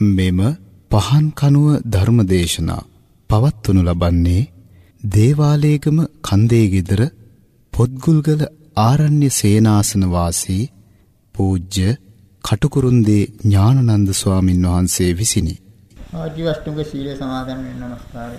මෙම පහන් කනුව ධර්මදේශනා පවත්වනු ලබන්නේ දේවාලේගම කන්දේ গিදර පොත්ගුල්ගල ආරණ්‍ය සේනාසන වාසී පූජ්‍ය කටුකුරුන්දී ඥානනන්ද ස්වාමින් වහන්සේ විසිනි. ආජීවෂ්ටුංග සීලය සමාදන් වෙන්න නමස්කාරය.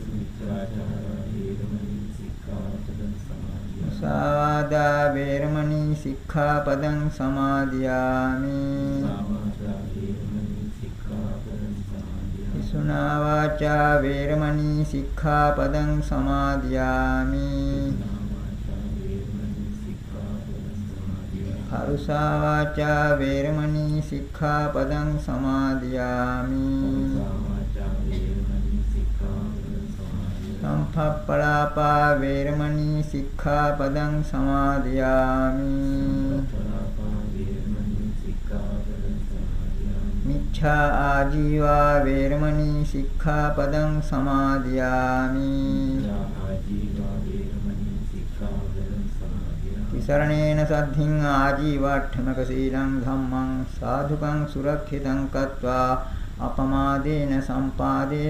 සාවාදා වේරමණී සික්ඛාපදං සමාදියාමි. විසුනා වාචා වේරමණී සික්ඛාපදං සමාදියාමි. කරුසා වාචා වේරමණී සික්ඛාපදං සමාදියාමි සම්පප්පලාපා වේරමණී සික්ඛාපදං සමාදියාමි. මිච්ඡා ආජීවා වේරමණී සික්ඛාපදං සමාදියාමි. විසරණේන සද්ධින් ආජීවට්ඨමක සීලං ධම්මං සාධුකං සුරක්ෂිතං කତ୍වා අපමාදේන සම්පාදේ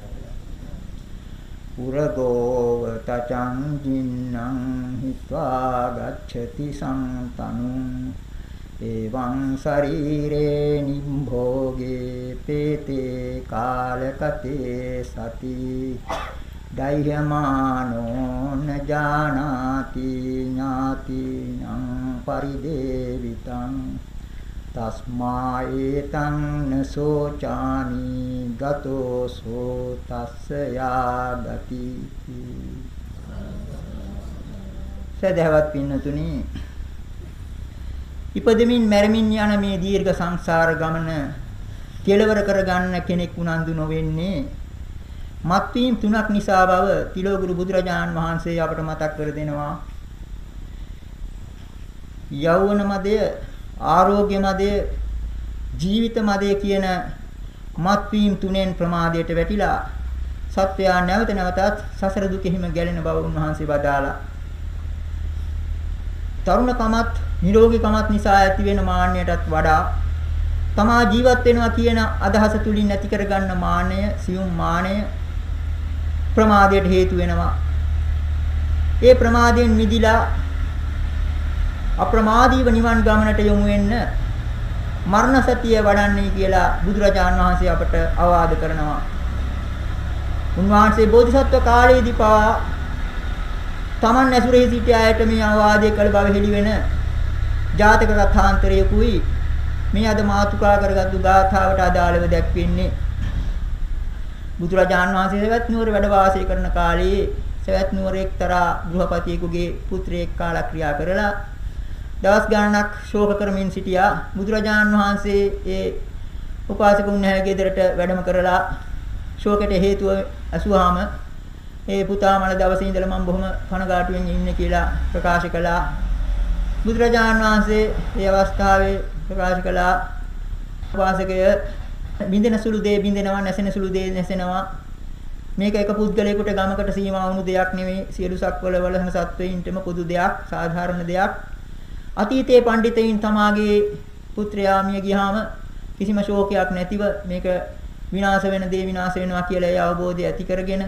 පුරගෝව තචං ජින්නං හිत्वा ගච්ඡති සම්තනුං එවං ශරීරේ නිම්භෝගේ පේතේ කාලකතේ සති දෛහමානෝ නජානාති ඥාති නං පරිදේවිතං තස්මා ඒතං නසෝචාමි ගතෝ සෝ තස්ස යාගති සදහවත් පින්නතුනි ඉපදෙමින් මැරෙමින් යන මේ දීර්ඝ සංසාර ගමන කෙලවර කරගන්න කෙනෙක් උනන්දු නොවෙන්නේ මත්වීම් තුනක් නිසා බව තිලෝගුරු බුදුරජාණන් වහන්සේ අපට මතක් කර දෙනවා. යෞවන මදය ආරෝග්‍ය මදය ජීවිත මදය කියන මත්වීම් තුනෙන් ප්‍රමාදයට වැටිලා සත්වයා නැවත නැවතත් සසර දුකෙහිම ගැලෙන බව උන්වහන්සේ වදාලා තරුණකමත් නිරෝගීකමත් නිසා ඇති වෙන මාන්නයටත් වඩා තමා ජීවත් වෙනවා කියන අදහස තුලින් නැති කරගන්න මාන්නය සියුම් මාන්නය ප්‍රමාදයට හේතු වෙනවා. ඒ ප්‍රමාදයෙන් මිදිලා අප්‍රමාදීව නිවන් ගමනට යොමු වෙන්න මරණ සතිය වඩන්නේ කියලා බුදුරජාන් වහන්සේ අපට අවවාද කරනවා. උන්වහන්සේ බෝධිසත්ව කාලයේදී පවා Taman ඇසුරේ සිටි අයට මේ අවවාදය කළ බව හෙළි වෙන ජාතක කථාන්තරයකුයි මේ අද මාතුකා කරගත්තු ගාථාවට අදාළව දැක්වෙන්නේ බුදුරජාන් වහන්සේ සවැත් නුවර වැඩ වාසය කරන කාලයේ සවැත් නුවර එක්තරා ගෘහපතියෙකුගේ පුත්‍රයෙක් කාලා ක්‍රියා කරලා දවස් ගණනක් ශෝක කරමින් සිටියා. බුදුරජාන් වහන්සේ ඒ උපාසකුන් නැහැ ගෙදරට වැඩම කරලා ශෝකයට හේතුව අසුවාම ඒ පුතා මල දවසේ ඉඳලා මම බොහොම කනගාටුවෙන් ඉන්නේ කියලා ප්‍රකාශ කළා. බුදුරජාන් වහන්සේ මේ අවස්ථාවේ ප්‍රකාශ කළා. වාසකය බින්දෙන සුළු දේ බින්දෙනවා නැසෙන සුළු දේ නැසෙනවා. මේක එක පුද්ගලයෙකුට ගමකට සීමා වුණු දෙයක් නෙවෙයි සියලු සක්වල වල හැම සත්වයින්ටම පොදු දෙයක් සාධාරණ දෙයක්. අතීතයේ පඬිතයින් තමාගේ පුත්‍රයා මිය ගියාම කිසිම ශෝකයක් නැතිව මේක විනාශ වෙන දේ විනාශ වෙනවා කියලා ඒ අවබෝධය ඇති කරගෙන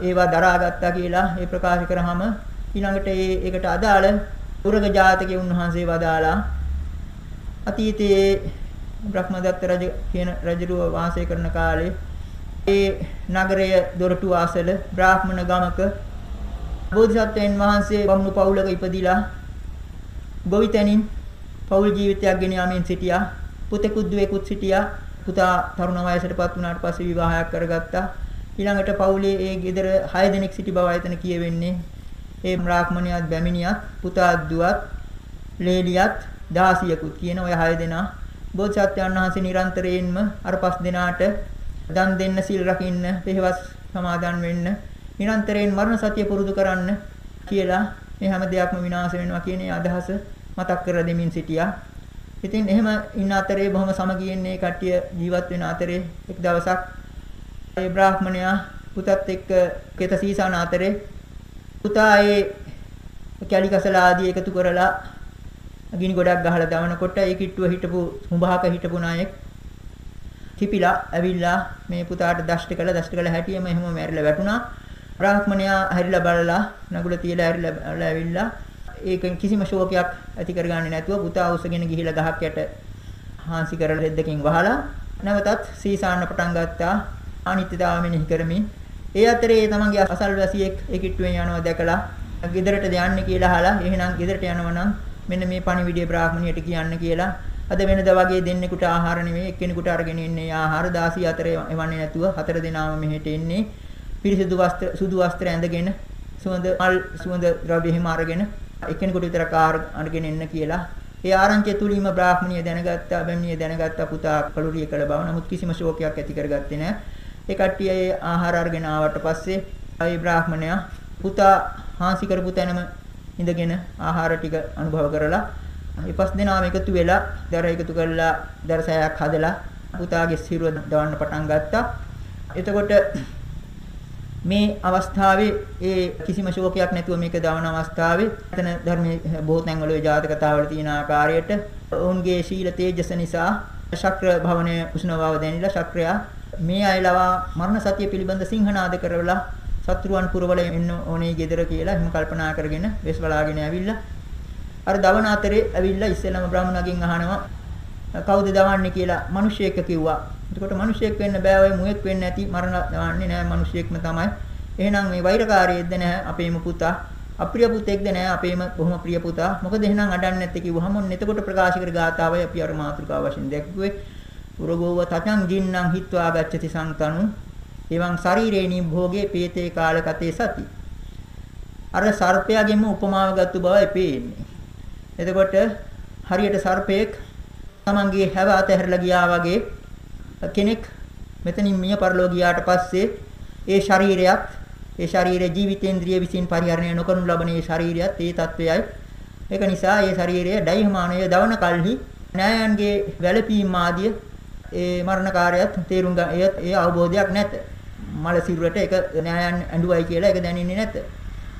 ඒවා දරාගත්තා කියලා ඒ ප්‍රකාශ කරාම ඊළඟට ඒ ඒකට අදාළ උරග ජාතකයේ උන්වහන්සේ වදාලා අතීතයේ බ්‍රහ්මදත්ත රජ කියන රජුව වාසය කරන කාලේ ඒ නගරය දොරටු ආසල බ්‍රාහ්මණ ගමක බෝධිසත්වයන් වහන්සේ බමුණු පවුලක ඉපදිලා ගොවිතැනින් පෞල් ජීවිතයක් ගෙන යමින් සිටියා. පුතෙකුත් දුවෙකුත් සිටියා. පුතා තරුණ වයසටපත් වුණාට පස්සේ විවාහයක් කරගත්තා. ඊළඟට පවුලේ ඒ ගෙදර 6 දෙනෙක් සිටි බව ආයතන කියවෙන්නේ. ඒ බ්‍රාහ්මණයාත් බැමිණියත් පුතාත් දුවත් ලේලියත් දාසියකුත් කියන ඔය 6 දෙනා. බෝධිසත්වයන් වහන්සේ නිරන්තරයෙන්ම අර පස් දෙනාට දන් දෙන්න සිල් රකින්න පෙහෙවස් සමාදන් වෙන්න නිරන්තරයෙන් මරණ සතිය පුරුදු කරන්න කියලා මේ හැම දෙයක්ම විනාශ වෙනවා කියන අදහස මතක් කර දෙමින් සිටියා. ඉතින් එහෙම ඉන්න අතරේ බොහොම සමගියෙන් මේ කට්ටිය ජීවත් වෙන අතරේ එක් දවසක් ඒ බ්‍රාහ්මණයා පුතත් එක්ක කෙත සීසාන අතරේ පුතා ඒ කැලි කසල ආදී එකතු කරලා ගිනි ගොඩක් ගහලා දවනකොට ඒ කිට්ටුව හිටපු හුඹහක හිටපු නායක කිපිලා ඇවිල්ලා මේ පුතාට දෂ්ට කළා දෂ්ට කළ හැටියෙම එහෙම මැරිලා වැටුණා බ්‍රාහ්මණයා හැරිලා බලලා නගුල තියලා හැරිලා ඇවිල්ලා ඒක කිසිම ශෝකයක් ඇති කරගන්නේ නැතුව පුතා උසගෙන ගිහිලා ගහක් යට හාන්සි කරලා රෙද්දකින් වහලා නැවතත් සීසාන්න පටන් ගත්තා. අනිත්‍යතාව මෙනෙහි කරමින් ඒ අතරේ තමන්ගේ අසල්වැසියෙක් ඒ කිට්ටුවෙන් යනවා දැකලා ගෙදරට යන්නේ කියලා අහලා එහෙනම් ගෙදරට යනවා නම් මෙන්න මේ පණිවිඩය බ්‍රාහ්මණියට කියන්න කියලා. අද වෙනදා වගේ දෙන්නෙකුට ආහාර නෙමෙයි එක්කෙනෙකුට අරගෙන ඉන්නේ ආහාර 16 අතර එවන්නේ නැතුව හතර දෙනාම මෙහෙට එන්නේ. පිරිසිදු වස්ත්‍ර සුදු වස්ත්‍ර ඇඳගෙන සුවඳ මල් සුවඳ ද්‍රව්‍ය හිම අරගෙන එක්කෙනෙකුට විතර කාර් අරගෙන එන්න කියලා. ඒ ආරංචිය තුලින්ම බ්‍රාහ්මණිය දැනගත්තා බැමිණිය දැනගත්තා පුතා කලුරිය කළ බව. නමුත් කිසිම ශෝකයක් ඇති කරගත්තේ නැහැ ඒ කට්ටිය ඒ ආහාර අරගෙන ආවට පස්සේ ඒ බ්‍රාහ්මණයා පුතා හාන්සි කරපු තැනම ඉඳගෙන ආහාර ටික අනුභව කරලා මේ පස් දෙනාම එකතු වෙලා දර එකතු කරලා දරසයක් හදලා පුතාගේ සිරුර දවන්න පටන් ගත්තා. එතකොට මේ අවස්ථාවේ ඒ කිසිම ශෝකයක් නැතුව මේක දවන අවස්ථාවේ එතන ධර්මයේ බොහෝ තැන්වල ජාතක කතාවල තියෙන ආකාරයට ඔවුන්ගේ ශීල තේජස නිසා ශක්‍ර භවනයේ උෂ්ණ බව දැනිලා ශක්‍රයා මේ අයලවා මරණ සතිය පිළිබඳ සිංහනාද කරවලා සත්‍රුවන් පුරවල එන්න ඕනේ ගෙදර කියලා එහෙම කල්පනා කරගෙන වෙස් බලාගෙන ඇවිල්ලා අර දවන අතරේ ඇවිල්ලා ඉස්සෙල්ලාම බ්‍රාහ්මණගෙන් අහනවා කවුද දවන්නේ කියලා මිනිහෙක් කිව්වා. එතකොට මිනිහෙක් වෙන්න බෑ ඔය මුවෙක් වෙන්න ඇති මරණ දවන්නේ නෑ මිනිහෙක්ම තමයි. එහෙනම් මේ වෛරකාරයෙක්ද නෑ අපේම පුතා. අප්‍රිය පුතෙක්ද නෑ අපේම බොහොම ප්‍රිය පුතා. මොකද එහෙනම් අඩන්නේ නැත්තේ කිව්වහම ඔන්න එතකොට ප්‍රකාශ කර ගාතාවයි අපි අර මාතෘකාව වශයෙන් දැක්ුවේ. උරගෝව තචං ජින්නම් හිත්වා ගච්ඡති සංතනු එවං ශරීරේ නිභෝගේ පීතේ කාලකතේ සති. අර සර්පයාගෙම උපමාව ගත්තු බවයි පේන්නේ. එතකොට හරියට සර්පයෙක් තමන්ගේ හැව අතහැරලා ගියා වගේ කෙනෙක් මෙතනින් මිය පරලෝ ගියාට පස්සේ ඒ ශරීරයත් ඒ ශරීරයේ ජීවිතේන්ද්‍රිය විසින් පරිහරණය නොකරනු ලබන ඒ ශරීරයත් ඒ తත්වයයි ඒක නිසා ඒ ශරීරය ඩයිහමානය දවන කල්හි න්යායන්ගේ වැළපීම් ආදිය ඒ මරණකාරයත් තේරුම් ගන්න ඒ අවබෝධයක් නැත මල සිරුරට ඒක න්යායන් ඇඬුවයි කියලා ඒක දැනෙන්නේ නැත.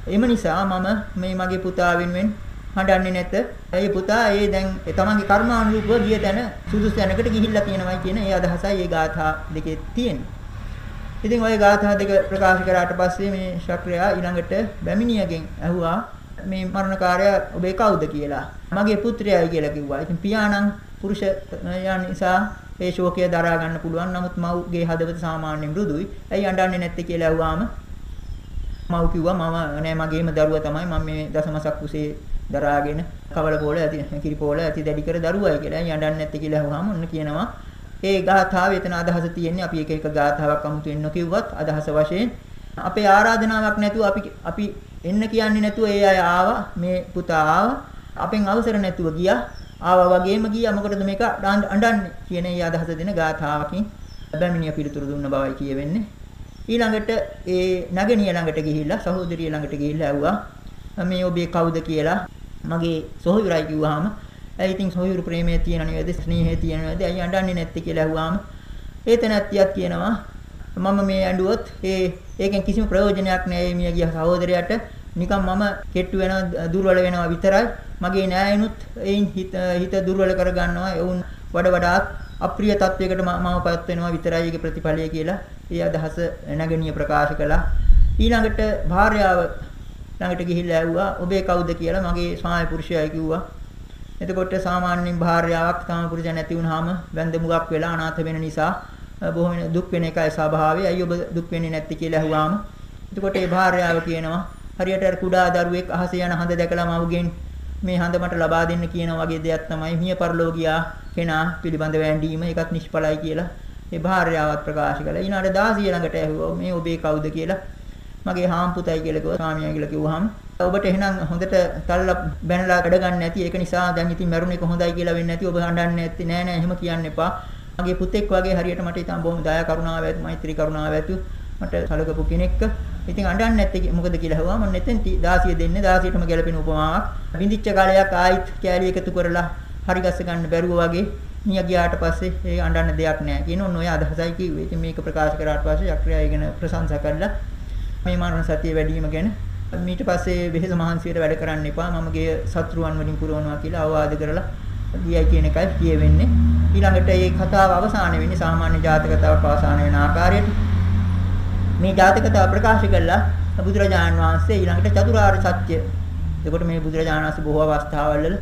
එම නිසා මම මේ මගේ පුතා වෙනුවෙන් හඬන්නේ නැත. ඒ පුතා ඒ දැන් තමන්ගේ කර්මානුරූපව ගිය තැන සුදුසු තැනකට ගිහිල්ලා තියෙනවයි කියන ඒ අදහසයි ඒ ගාථා දෙකේ තියෙන්නේ. ඉතින් ওই ගාථා දෙක ප්‍රකාශ කරාට පස්සේ මේ ශක්‍රයා ඊළඟට බැමිණියගෙන් ඇහුවා මේ මරණකාරය ඔබේ කවුද කියලා. මගේ පුත්‍රයයි කියලා කිව්වා. ඉතින් පියාණන් පුරුෂයන් නිසා ඒ ශෝකය දරා ගන්න පුළුවන්. නමුත් මව්ගේ හදවත සාමාන්‍ය මෘදුයි. ඇයි අඬන්නේ නැත්තේ කියලා ඇහුවාම මව් කිව්වා මම නෑ මගේම දරුවා තමයි මම මේ දසමසක් කුසේ දරාගෙන කවල පොළ ඇති කිරි පොළ ඇති දැඩි කර දරුවයි කියලා. ඇයි අඬන්නේ නැත්තේ කියලා අහුවාම ඔන්න කියනවා. ඒ ගාථාවේ එතන අදහස තියෙන්නේ අපි එක එක ගාථාවක් අමුතුවෙන් නොකියුවත් අදහස වශයෙන් අපේ ආරාධනාවක් නැතුව අපි අපි එන්න කියන්නේ නැතුව ඒ අය ආවා මේ පුතා ආවා. අපෙන් අවසර නැතුව ගියා. ආවා වගේම ගියා. මොකටද මේක අඬන්නේ කියන ඒ අදහස දෙන ගාථාවකින් බැමිණිය පිළිතුරු දුන්න බවයි කියවෙන්නේ. ඊළඟට ඒ නගණිය ළඟට ගිහිල්ලා සහෝදරිය ළඟට ගිහිල්ලා ඇහුවා. මේ ඔබේ කවුද කියලා මගේ සොහොයුරයි කිව්වහම ඇයි ඉතින් සොහොයුරු ප්‍රේමයේ තියෙන නේද? ස්නේහයේ තියෙන නේද? ඇයි අඬන්නේ නැත්තේ? කියලා ඇහුවාම ඒ තැනැත්තියක් කියනවා මම මේ ඇඬුවොත් ඒ ඒකෙන් කිසිම ප්‍රයෝජනයක් නැහැ මිය ගිය සහෝදරයාට. නිකන් මම කෙට්ටු වෙනවා දුර්වල වෙනවා විතරයි. මගේ නෑයනුත් එයින් හිත හිත දුර්වල කරගන්නවා. එවුන් වඩ වඩාත් අප්‍රිය තත්වයකට මමපත් වෙනවා විතරයි ඒකේ ප්‍රතිඵලය කියලා ඒ අදහස නැගණිය ප්‍රකාශ කළා. ඊළඟට භාර්යාව ළඟට ගිහිල්ලා ඇහුවා ඔබේ කවුද කියලා මගේ ස්වාමි පුරුෂයයි කිව්වා එතකොට සාමාන්‍යයෙන් භාර්යාවක් තම පුරුෂයා නැති වුනහම වැන්ද මුගක් වෙලා අනාථ වෙන නිසා බොහොම දුක් වෙන එකයි ස්වභාවය. අයියෝ ඔබ දුක් වෙන්නේ නැති කියලා අහුවාම එතකොට ඒ භාර්යාව කියනවා හරියට අර කුඩා දරුවෙක් අහසේ යන හඳ දැකලා මවගෙන් මේ හඳ මට ලබා දෙන්න කියන වගේ දෙයක් තමයි මිය පරලෝකියා කෙනා පිළිබඳව ඇඬීම ඒකත් නිෂ්ඵලයි කියලා ඒ භාර්යාවත් ප්‍රකාශ කළා. ඊළඟට දාසිය ළඟට ඇහුවා මේ ඔබේ කවුද කියලා. මගේ හාම් පුතයි කියලා කිව්වා ස්වාමියා කියලා කිව්වහම ඔබට එහෙනම් හොඳට තල්ලා බැනලා වැඩ ගන්න නැති ඒක නිසා දැන් ඉතින් මරුණ එක හොඳයි කියලා වෙන්නේ නැති ඔබ හඬන්නේ නැත්තේ නෑ නෑ එහෙම කියන්න එපා මගේ පුතෙක් වගේ හරියට මට ඉතින් බොහොම දයා කරුණාව ඇති මෛත්‍රී කරුණාව ඇති මට සලකපු කෙනෙක්. ඉතින් අඬන්නේ නැත්තේ මොකද කියලා අහුවා මම නැතෙන් 16 දෙන්නේ 16ටම ගැලපෙන උපමාවක්. විඳිච්ච කාලයක් ආයිත් කෑලි එකතු කරලා හරි ගස්ස ගන්න බැරුව වගේ මිය ගියාට පස්සේ ඒ අඬන්න දෙයක් නැහැ කියන ඔන්න ඔය අදහසයි කිව්වේ. ඉතින් මේක ප්‍රකාශ කරාට පස්සේ යක්‍රියා ඉගෙන ප්‍රශංසා කළා. මේ මරණ සතිය වැඩි වීම ගැන ඊට පස්සේ වෙහෙස මහන්සියට වැඩ කරන්න එපා. මම ගේ සත්‍රුවන් වලින් පුරවනවා කියලා අවවාද කරලා ගියයි කියන එකයි කියවෙන්නේ. ඊළඟට මේ කතාව අවසාන වෙන්නේ සාමාන්‍ය ජාතක කතාවක් අවසාන වෙන ආකාරයට. මේ ජාතක කතාව ප්‍රකාශ කළා බුදුරජාණන් වහන්සේ ඊළඟට චතුරාර්ය සත්‍ය. එතකොට මේ බුදුරජාණන් වහන්සේ බොහෝ අවස්ථාවල් වල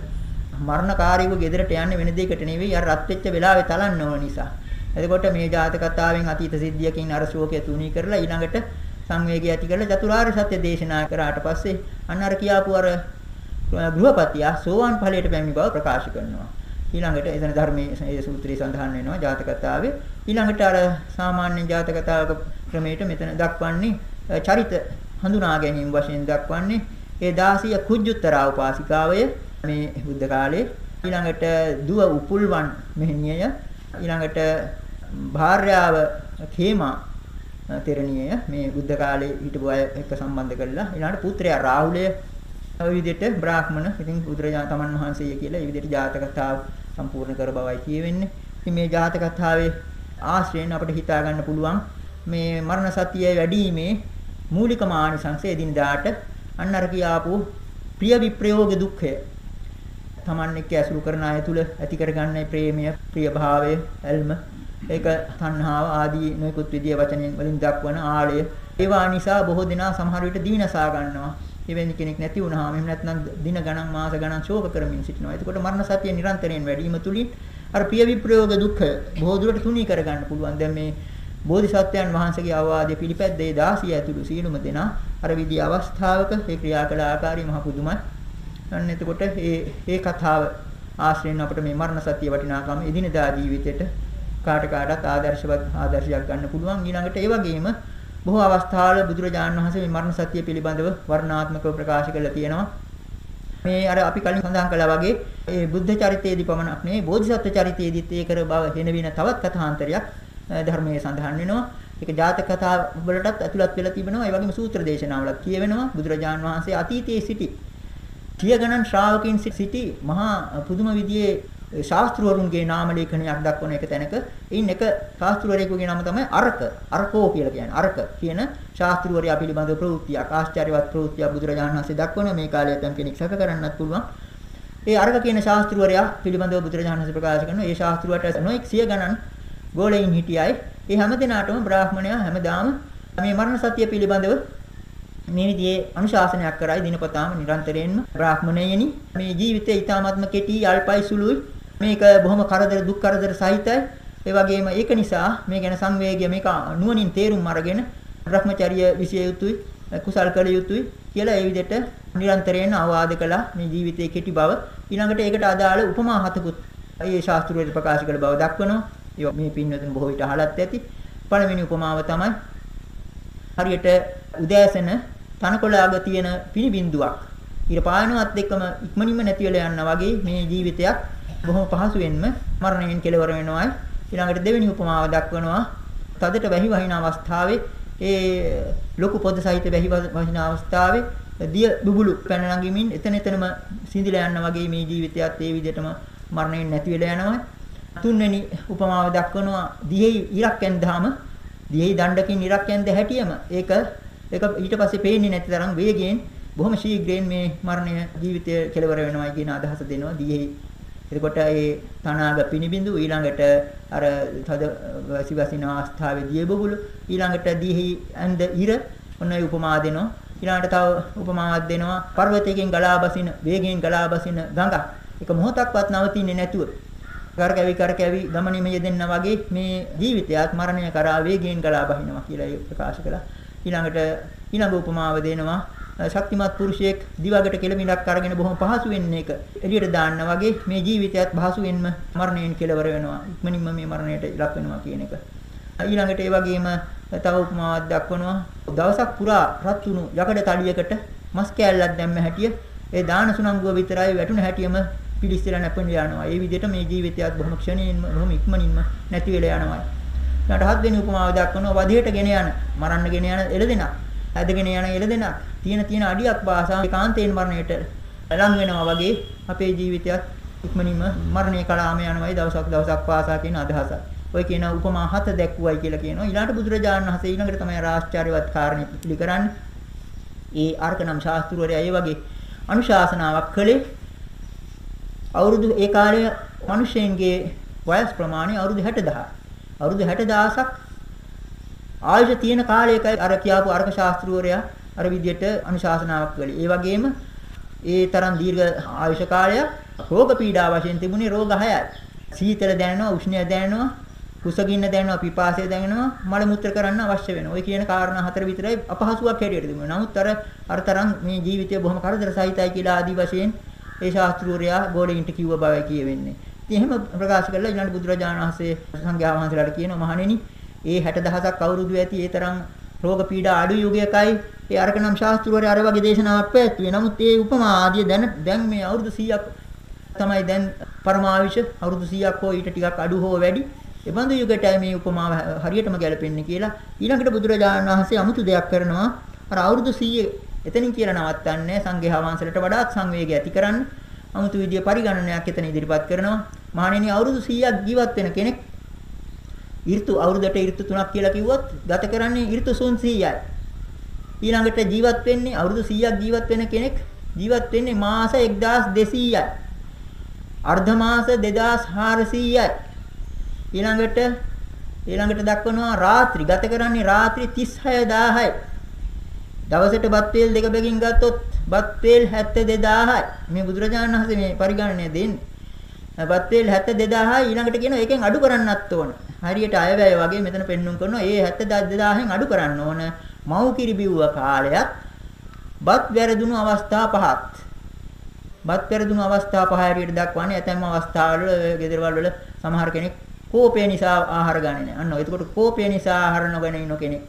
මරණකාරීව ගෙදරට යන්නේ වෙන දෙයකට නෙවෙයි අර රත් වෙච්ච වෙලාවේ තලන්න ඕන නිසා. එතකොට මේ ජාතක කතාවෙන් අතීත සිද්ධියකින් අර ශෝකය තුනී කරලා ඊළඟට සංවේගය ඇති කරලා චතුරාර්ය සත්‍ය දේශනා කරාට පස්සේ අන්න අර කියාපු අර ගෘහපතියා සෝවාන් ඵලයට පැමිණි බව ප්‍රකාශ කරනවා. ඊළඟට එතන ධර්මයේ ඒ සූත්‍රයේ සඳහන් වෙනවා ජාතකතාවේ. ඊළඟට අර සාමාන්‍ය ජාතකතාවක ක්‍රමයට මෙතන දක්වන්නේ චරිත හඳුනා ගැනීම වශයෙන් දක්වන්නේ ඒ 16 කුජ්ජුත්තරා උපාසිකාවය මේ බුද්ධ කාලේ ඊළඟට දුව උපුල්වන් මෙහෙණියය ඊළඟට භාර්යාව khema තෙරණියය මේ බුද්ධ කාලේ හිටපු අය එක්ක සම්බන්ධ කරලා ඊළඟට පුත්‍රයා රාහුලය ওই විදිහට බ්‍රාහ්මණ ඉතින් බුදුරජාණන් තමන් වහන්සේ කියලා මේ විදිහට ජාතක කතාව සම්පූර්ණ කර බවයි කියවෙන්නේ. ඉතින් මේ ජාතක කතාවේ ආශ්‍රයෙන් අපිට හිතා ගන්න පුළුවන් මේ මරණ සතියේ වැඩිීමේ මූලිකම ආනිසංසය එදිනදාට අන්න අර කියාපු ප්‍රිය විප්‍රයෝග දුක්ඛය තමන් එක්ක ඇසුරු කරන අය තුල ඇති කරගන්නේ ප්‍රේමය, ප්‍රිය භාවය, ඇල්ම ඒක තණ්හාව ආදී නොයෙකුත් විදිය වචනෙන් වලින් දක්වන ආලය ඒවා නිසා බොහෝ දෙනා සමහර විට දීනසා ගන්නවා එවැනි කෙනෙක් නැති වුණාම එහෙම නැත්නම් දින ගණන් මාස ගණන් ශෝක කරමින් සිටිනවා. එතකොට මරණ සතිය නිරන්තරයෙන් වැඩි වීම තුලින් අර ප්‍රිය විප්‍රයෝග දුක්ඛ බොහෝ දුරට තුනී කර ගන්න පුළුවන්. දැන් මේ බෝධිසත්වයන් වහන්සේගේ අවවාදයේ පිළිපැද්දේ 16 ඇතුළු සියලුම දෙනා අර විදි අවස්ථාවක ඒ ක්‍රියා කළ ආකාරය මහ පුදුමයි. අන්න එතකොට මේ මේ කතාව ආශ්‍රයෙන් අපිට මේ මරණ සතිය වටිනාකම එදිනදා ජීවිතේට කාට කාටත් ආදර්ශවත් ආදර්ශයක් ගන්න පුළුවන්. ඊළඟට ඒ වගේම බොහෝ අවස්ථාවල බුදුරජාණන් වහන්සේ මේ මරණ සත්‍ය පිළිබඳව වර්ණාත්මකව ප්‍රකාශ කරලා තියෙනවා. මේ අර අපි කලින් සඳහන් කළා වගේ ඒ බුද්ධ චරිතයේදී පමණක් නෙවෙයි බෝධිසත්ව චරිතයේදීත් ඒ කර බව හෙනවින තවත් කථාන්තරයක් ධර්මයේ සඳහන් වෙනවා. ඒක ජාතක කතා වලටත් ඇතුළත් වෙලා තිබෙනවා. ඒ වගේම සූත්‍ර දේශනාවලත් කියවෙනවා. බුදුරජාණන් වහන්සේ අතීතයේ සිටි සිය ගණන් ශ්‍රාවකින් සිටි මහා පුදුම විදියේ ශාස්ත්‍රවරුන්ගේ නාම ලේඛනයක් දක්වන එක තැනක ඉන් එක ශාස්ත්‍රවරයෙකුගේ නම තමයි අරක. අරකෝ කියලා කියන්නේ අරක කියන ශාස්ත්‍රවරයා පිළිබඳ ප්‍රවෘත්තියක් ආශ්චර්යවත් ප්‍රවෘත්තියක් බුදුරජාණන් වහන්සේ දක්වන මේ කාලේ ඇතම් කෙනෙක් සැක කරන්නත් පුළුවන්. ඒ අරක කියන ශාස්ත්‍රවරයා පිළිබඳව බුදුරජාණන් වහන්සේ ප්‍රකාශ කරනවා. ඒ ශාස්ත්‍රවට නොඑක් සිය ගණන් ගෝලයින් හිටියයි. ඒ හැම දිනාටම බ්‍රාහ්මණයා හැමදාම මේ මරණ සත්‍ය පිළිබඳව මේ විදිහේ අනුශාසනයක් කරයි. දිනපතාම නිරන්තරයෙන්ම බ්‍රාහ්මණයෙනි. මේ ජීවිතය ඊ타ත්ම කෙටි අල්පයි සුළුයි. මේක බොහොම කරදර දුක් කරදර සහිතයි ඒ වගේම ඒක නිසා මේ ගැන සංවේගය මේක නුවණින් තේරුම් අරගෙන භ්‍රමචර්ය විසිය යුතුයි කුසල් කළ යුතුයි කියලා ඒ විදිහට නිරන්තරයෙන් අවවාද කළා මේ ජීවිතයේ කෙටි බව. ඊළඟට ඒකට අදාළ උපමා හතකුත් ඒ ශාස්ත්‍රවල ප්‍රකාශ කළ බව දක්වනවා. ඒ මේ පින්වතුන් බොහෝ විට අහලත් ඇති. පළවෙනි උපමාව තමයි හරියට උදෑසන තනකොළාග තියෙන පිනිබින්දුවක් ඊට පායනවත් එක්කම ඉක්මනින්ම නැති වෙලා යනවා වගේ මේ ජීවිතයක්. බොහොම පහසුවෙන්ම මරණයෙන් කෙලවර වෙනවායි ඊළඟට දෙවෙනි උපමාව දක්වනවා. තදට වැහි වහින අවස්ථාවේ ඒ ලොකු පොද සහිත වැහි වහින අවස්ථාවේ දිය බුබුලු පැන නගිමින් එතන එතනම සිඳිලා යනවා වගේ මේ ජීවිතයත් ඒ විදිහටම මරණයෙන් නැති වෙලා යනවා. තුන්වෙනි උපමාව දක්වනවා දියෙහි ඉරක් ඇන්දාම. දියෙහි දණ්ඩකින් ඉරක් ඇන්ද හැටියම. ඒක ඒක ඊට පස්සේ පේන්නේ නැති තරම් වේගයෙන් බොහොම ශීඝ්‍රයෙන් මේ මරණය ජීවිතය කෙලවර වෙනවා කියන අදහස දෙනවා. දියෙහි එතකොට ඒ තනාග පිනිබිඳු ඊළඟට අර තද වසිවසින අවස්ථාවේ දිය බබුලු ඊළඟට දියෙහි ඇඳ ඉර ඔන්න ඒ උපමා දෙනවා. ඊළඟට තව උපමාවක් දෙනවා. පර්වතයකින් ගලා බසින වේගයෙන් ගලා බසින ගඟක්. එක මොහොතක්වත් නවතින්නේ නැතුව කරකැවි කරකැවි ගමනෙම යෙදෙන්න වගේ මේ ජීවිතයත් මරණය කරා වේගයෙන් ගලා බහිනවා කියලා ප්‍රකාශ කළා. ඊළඟට ඊළඟ උපමාව දෙනවා. ශක්තිමත් පුරුෂයෙක් දිවකට කෙළමිලක් අරගෙන බොහොම පහසුවෙන් මේක එළියට දාන්න වගේ මේ ජීවිතයත් පහසුවෙන්ම මරණයෙන් කෙලවර වෙනවා. ඉක්මනින්ම මේ මරණයට ලක් වෙනවා කියන එක. ඊළඟට ඒ වගේම තව උපමාවක් දක්වනවා. දවසක් පුරා රත් වුණු යකඩ තලියකට මස් කෑල්ලක් දැම්ම හැටිය ඒ දාන සුණංගුව විතරයි වැටුණ හැටියම පිලිස්සලා නැපෙන යනවා. ඒ විදිහට මේ ජීවිතයත් බොහොම ක්ෂණයෙන්ම බොහොම ඉක්මනින්ම නැති වෙලා යනවා. ඊට හත් වෙනි උපමාව දක්වනවා. වධයට ගෙන යන මරන්න ගෙන යන එළදෙනක් ඇදගෙන යන එළදෙනක් තියෙන තියෙන අඩියක් වාසා ඒකාන්තයෙන් මරණයට ලං වෙනවා වගේ අපේ ජීවිතයත් ඉක්මනින්ම මරණය කලාම යනවායි දවසක් දවසක් පාසා කියන අදහසයි. ඔය කියන උපමා හත දැක්වුවයි කියලා කියනවා. ඊළඟට බුදුරජාණන් වහන්සේ ඊළඟට තමයි ආශ්චර්යවත් කාරණේ පිළි කරන්නේ. ඒ අර්කනම් ශාස්ත්‍රවරයා ඒ වගේ අනුශාසනාවක් කළේ අවුරුදු ඒ කාලයේ මිනිසෙන්ගේ වයස් ප්‍රමාණය අවුරුදු 60000. අවුරුදු 60000ක් ආයුෂ තියෙන කාලයකයි අර කියාපු අර්ක ශාස්ත්‍රවරයා අර විදියට අනුශාසනාවක් කළේ. ඒ වගේම ඒ තරම් දීර්ඝ ආයුෂ කාලයක් රෝග පීඩා වශයෙන් තිබුණේ රෝග 6යි. සීතල දැනෙනවා, උෂ්ණය දැනෙනවා, කුසගින්න දැනෙනවා, පිපාසය දැනෙනවා, මල මුත්‍ර කරන්න අවශ්‍ය වෙනවා. ওই කියන කාරණා හතර විතරයි අපහසුයක් හැටියට තිබුණේ. නමුත් අර අර තරම් මේ ජීවිතය බොහොම කරදර සහිතයි කියලා ආදි වශයෙන් ඒ ශාස්ත්‍රූරයා ගෝලෙන්ට කිව්ව බවයි කියවෙන්නේ. ඉතින් එහෙම ප්‍රකාශ කරලා ඊළඟ බුදුරජාණන් වහන්සේ සංඝයා වහන්සේලාට කියනවා මහණෙනි ඒ 60000ක් අවුරුදු ඇති ඒ තරම් රෝග පීඩා අඩු යුගයකයි ඒ අරකනම් ශාස්ත්‍රවරය අර වගේ දේශනාවක් පැවැත්වුවේ. නමුත් ඒ උපමා ආදිය දැන් දැන් මේ අවුරුදු 100ක් තමයි දැන් පරමාවිෂ අවුරුදු 100ක් හෝ ඊට ටිකක් අඩු හෝ වැඩි. ඒ බඳු යුගයටයි මේ උපමාව හරියටම ගැලපෙන්නේ කියලා ඊළඟට බුදුරජාණන් වහන්සේ අමුතු දෙයක් කරනවා. අර අවුරුදු 100 එතනින් කියලා නවත්තන්නේ සංඝයා වහන්සේලට වඩාත් සංවේගය ඇති කරන්න අමුතු විදිය පරිගණනයක් එතන ඉදිරිපත් කරනවා. මහණෙනි අවුරුදු 100ක් ජීවත් වෙන කෙනෙක් ඍතු අවුරුද්දට ඍතු තුනක් කියලා කිව්වොත් ගත කරන්නේ ඍතු 300යි. ඊළඟට ජීවත් වෙන්නේ අවුරුදු 100ක් ජීවත් වෙන කෙනෙක් ජීවත් වෙන්නේ මාස 1200යි. අර්ධ මාස 2400යි. ඊළඟට ඊළඟට දක්වනවා රාත්‍රී ගත කරන්නේ රාත්‍රී 36000යි. දවසට බත් වේල් දෙක බැගින් ගත්තොත් බත් වේල් 72000යි. මේ බුදුරජාණන් වහන්සේ මේ පරිගණනය දෙන්නේ. බත් වේල් 72000යි ඊළඟට කියනවා ඒකෙන් අඩු කරන්නත් ඕන. හරියට අයවැය වගේ මෙතන පෙන්눔 කරනවා. ඒ 72000න් අඩු කරන්න ඕන. මව් කිරි බිව්ව කාලයක් බත් වැරදුණු අවස්ථා පහත්. බත් වැරදුණු අවස්ථා පහ හැටියට දක්වන්නේ ඇතැම් අවස්ථාවල ගෙදරවල වල සමහර කෙනෙක් කෝපය නිසා ආහාර ගන්නේ නැහැ. අන්න එතකොට කෝපය නිසා ආහාර නොගෙන ඉන්න කෙනෙක්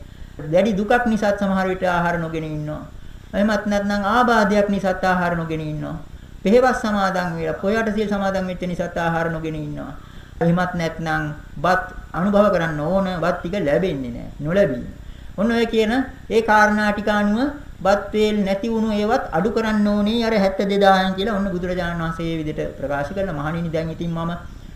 දැඩි දුකක් නිසා සමහර විට ආහාර නොගෙන ඉන්නවා. එහෙමත් නැත්නම් ආබාධයක් නිසා ආහාර නොගෙන ඉන්නවා. පෙහෙවස් සමාදන් වෙලා පොයට සීල් සමාදන් වෙච්ච නිසා ආහාර නොගෙන ඉන්නවා. එහෙමත් නැත්නම් බත් අනුභව කරන්න ඕන බත් ටික ලැබෙන්නේ නැහැ. නොලැබී. ඔන්න ඔය කියන ඒ කාරණා ටික අනුව බත් වේල් නැති වුණු ඒවත් අඩු කරන්න ඕනේ අර 72000න් කියලා ඔන්න බුදුරජාණන් වහන්සේ මේ විදිහට ප්‍රකාශ කරන මහණෙනි දැන් ඉතින් මම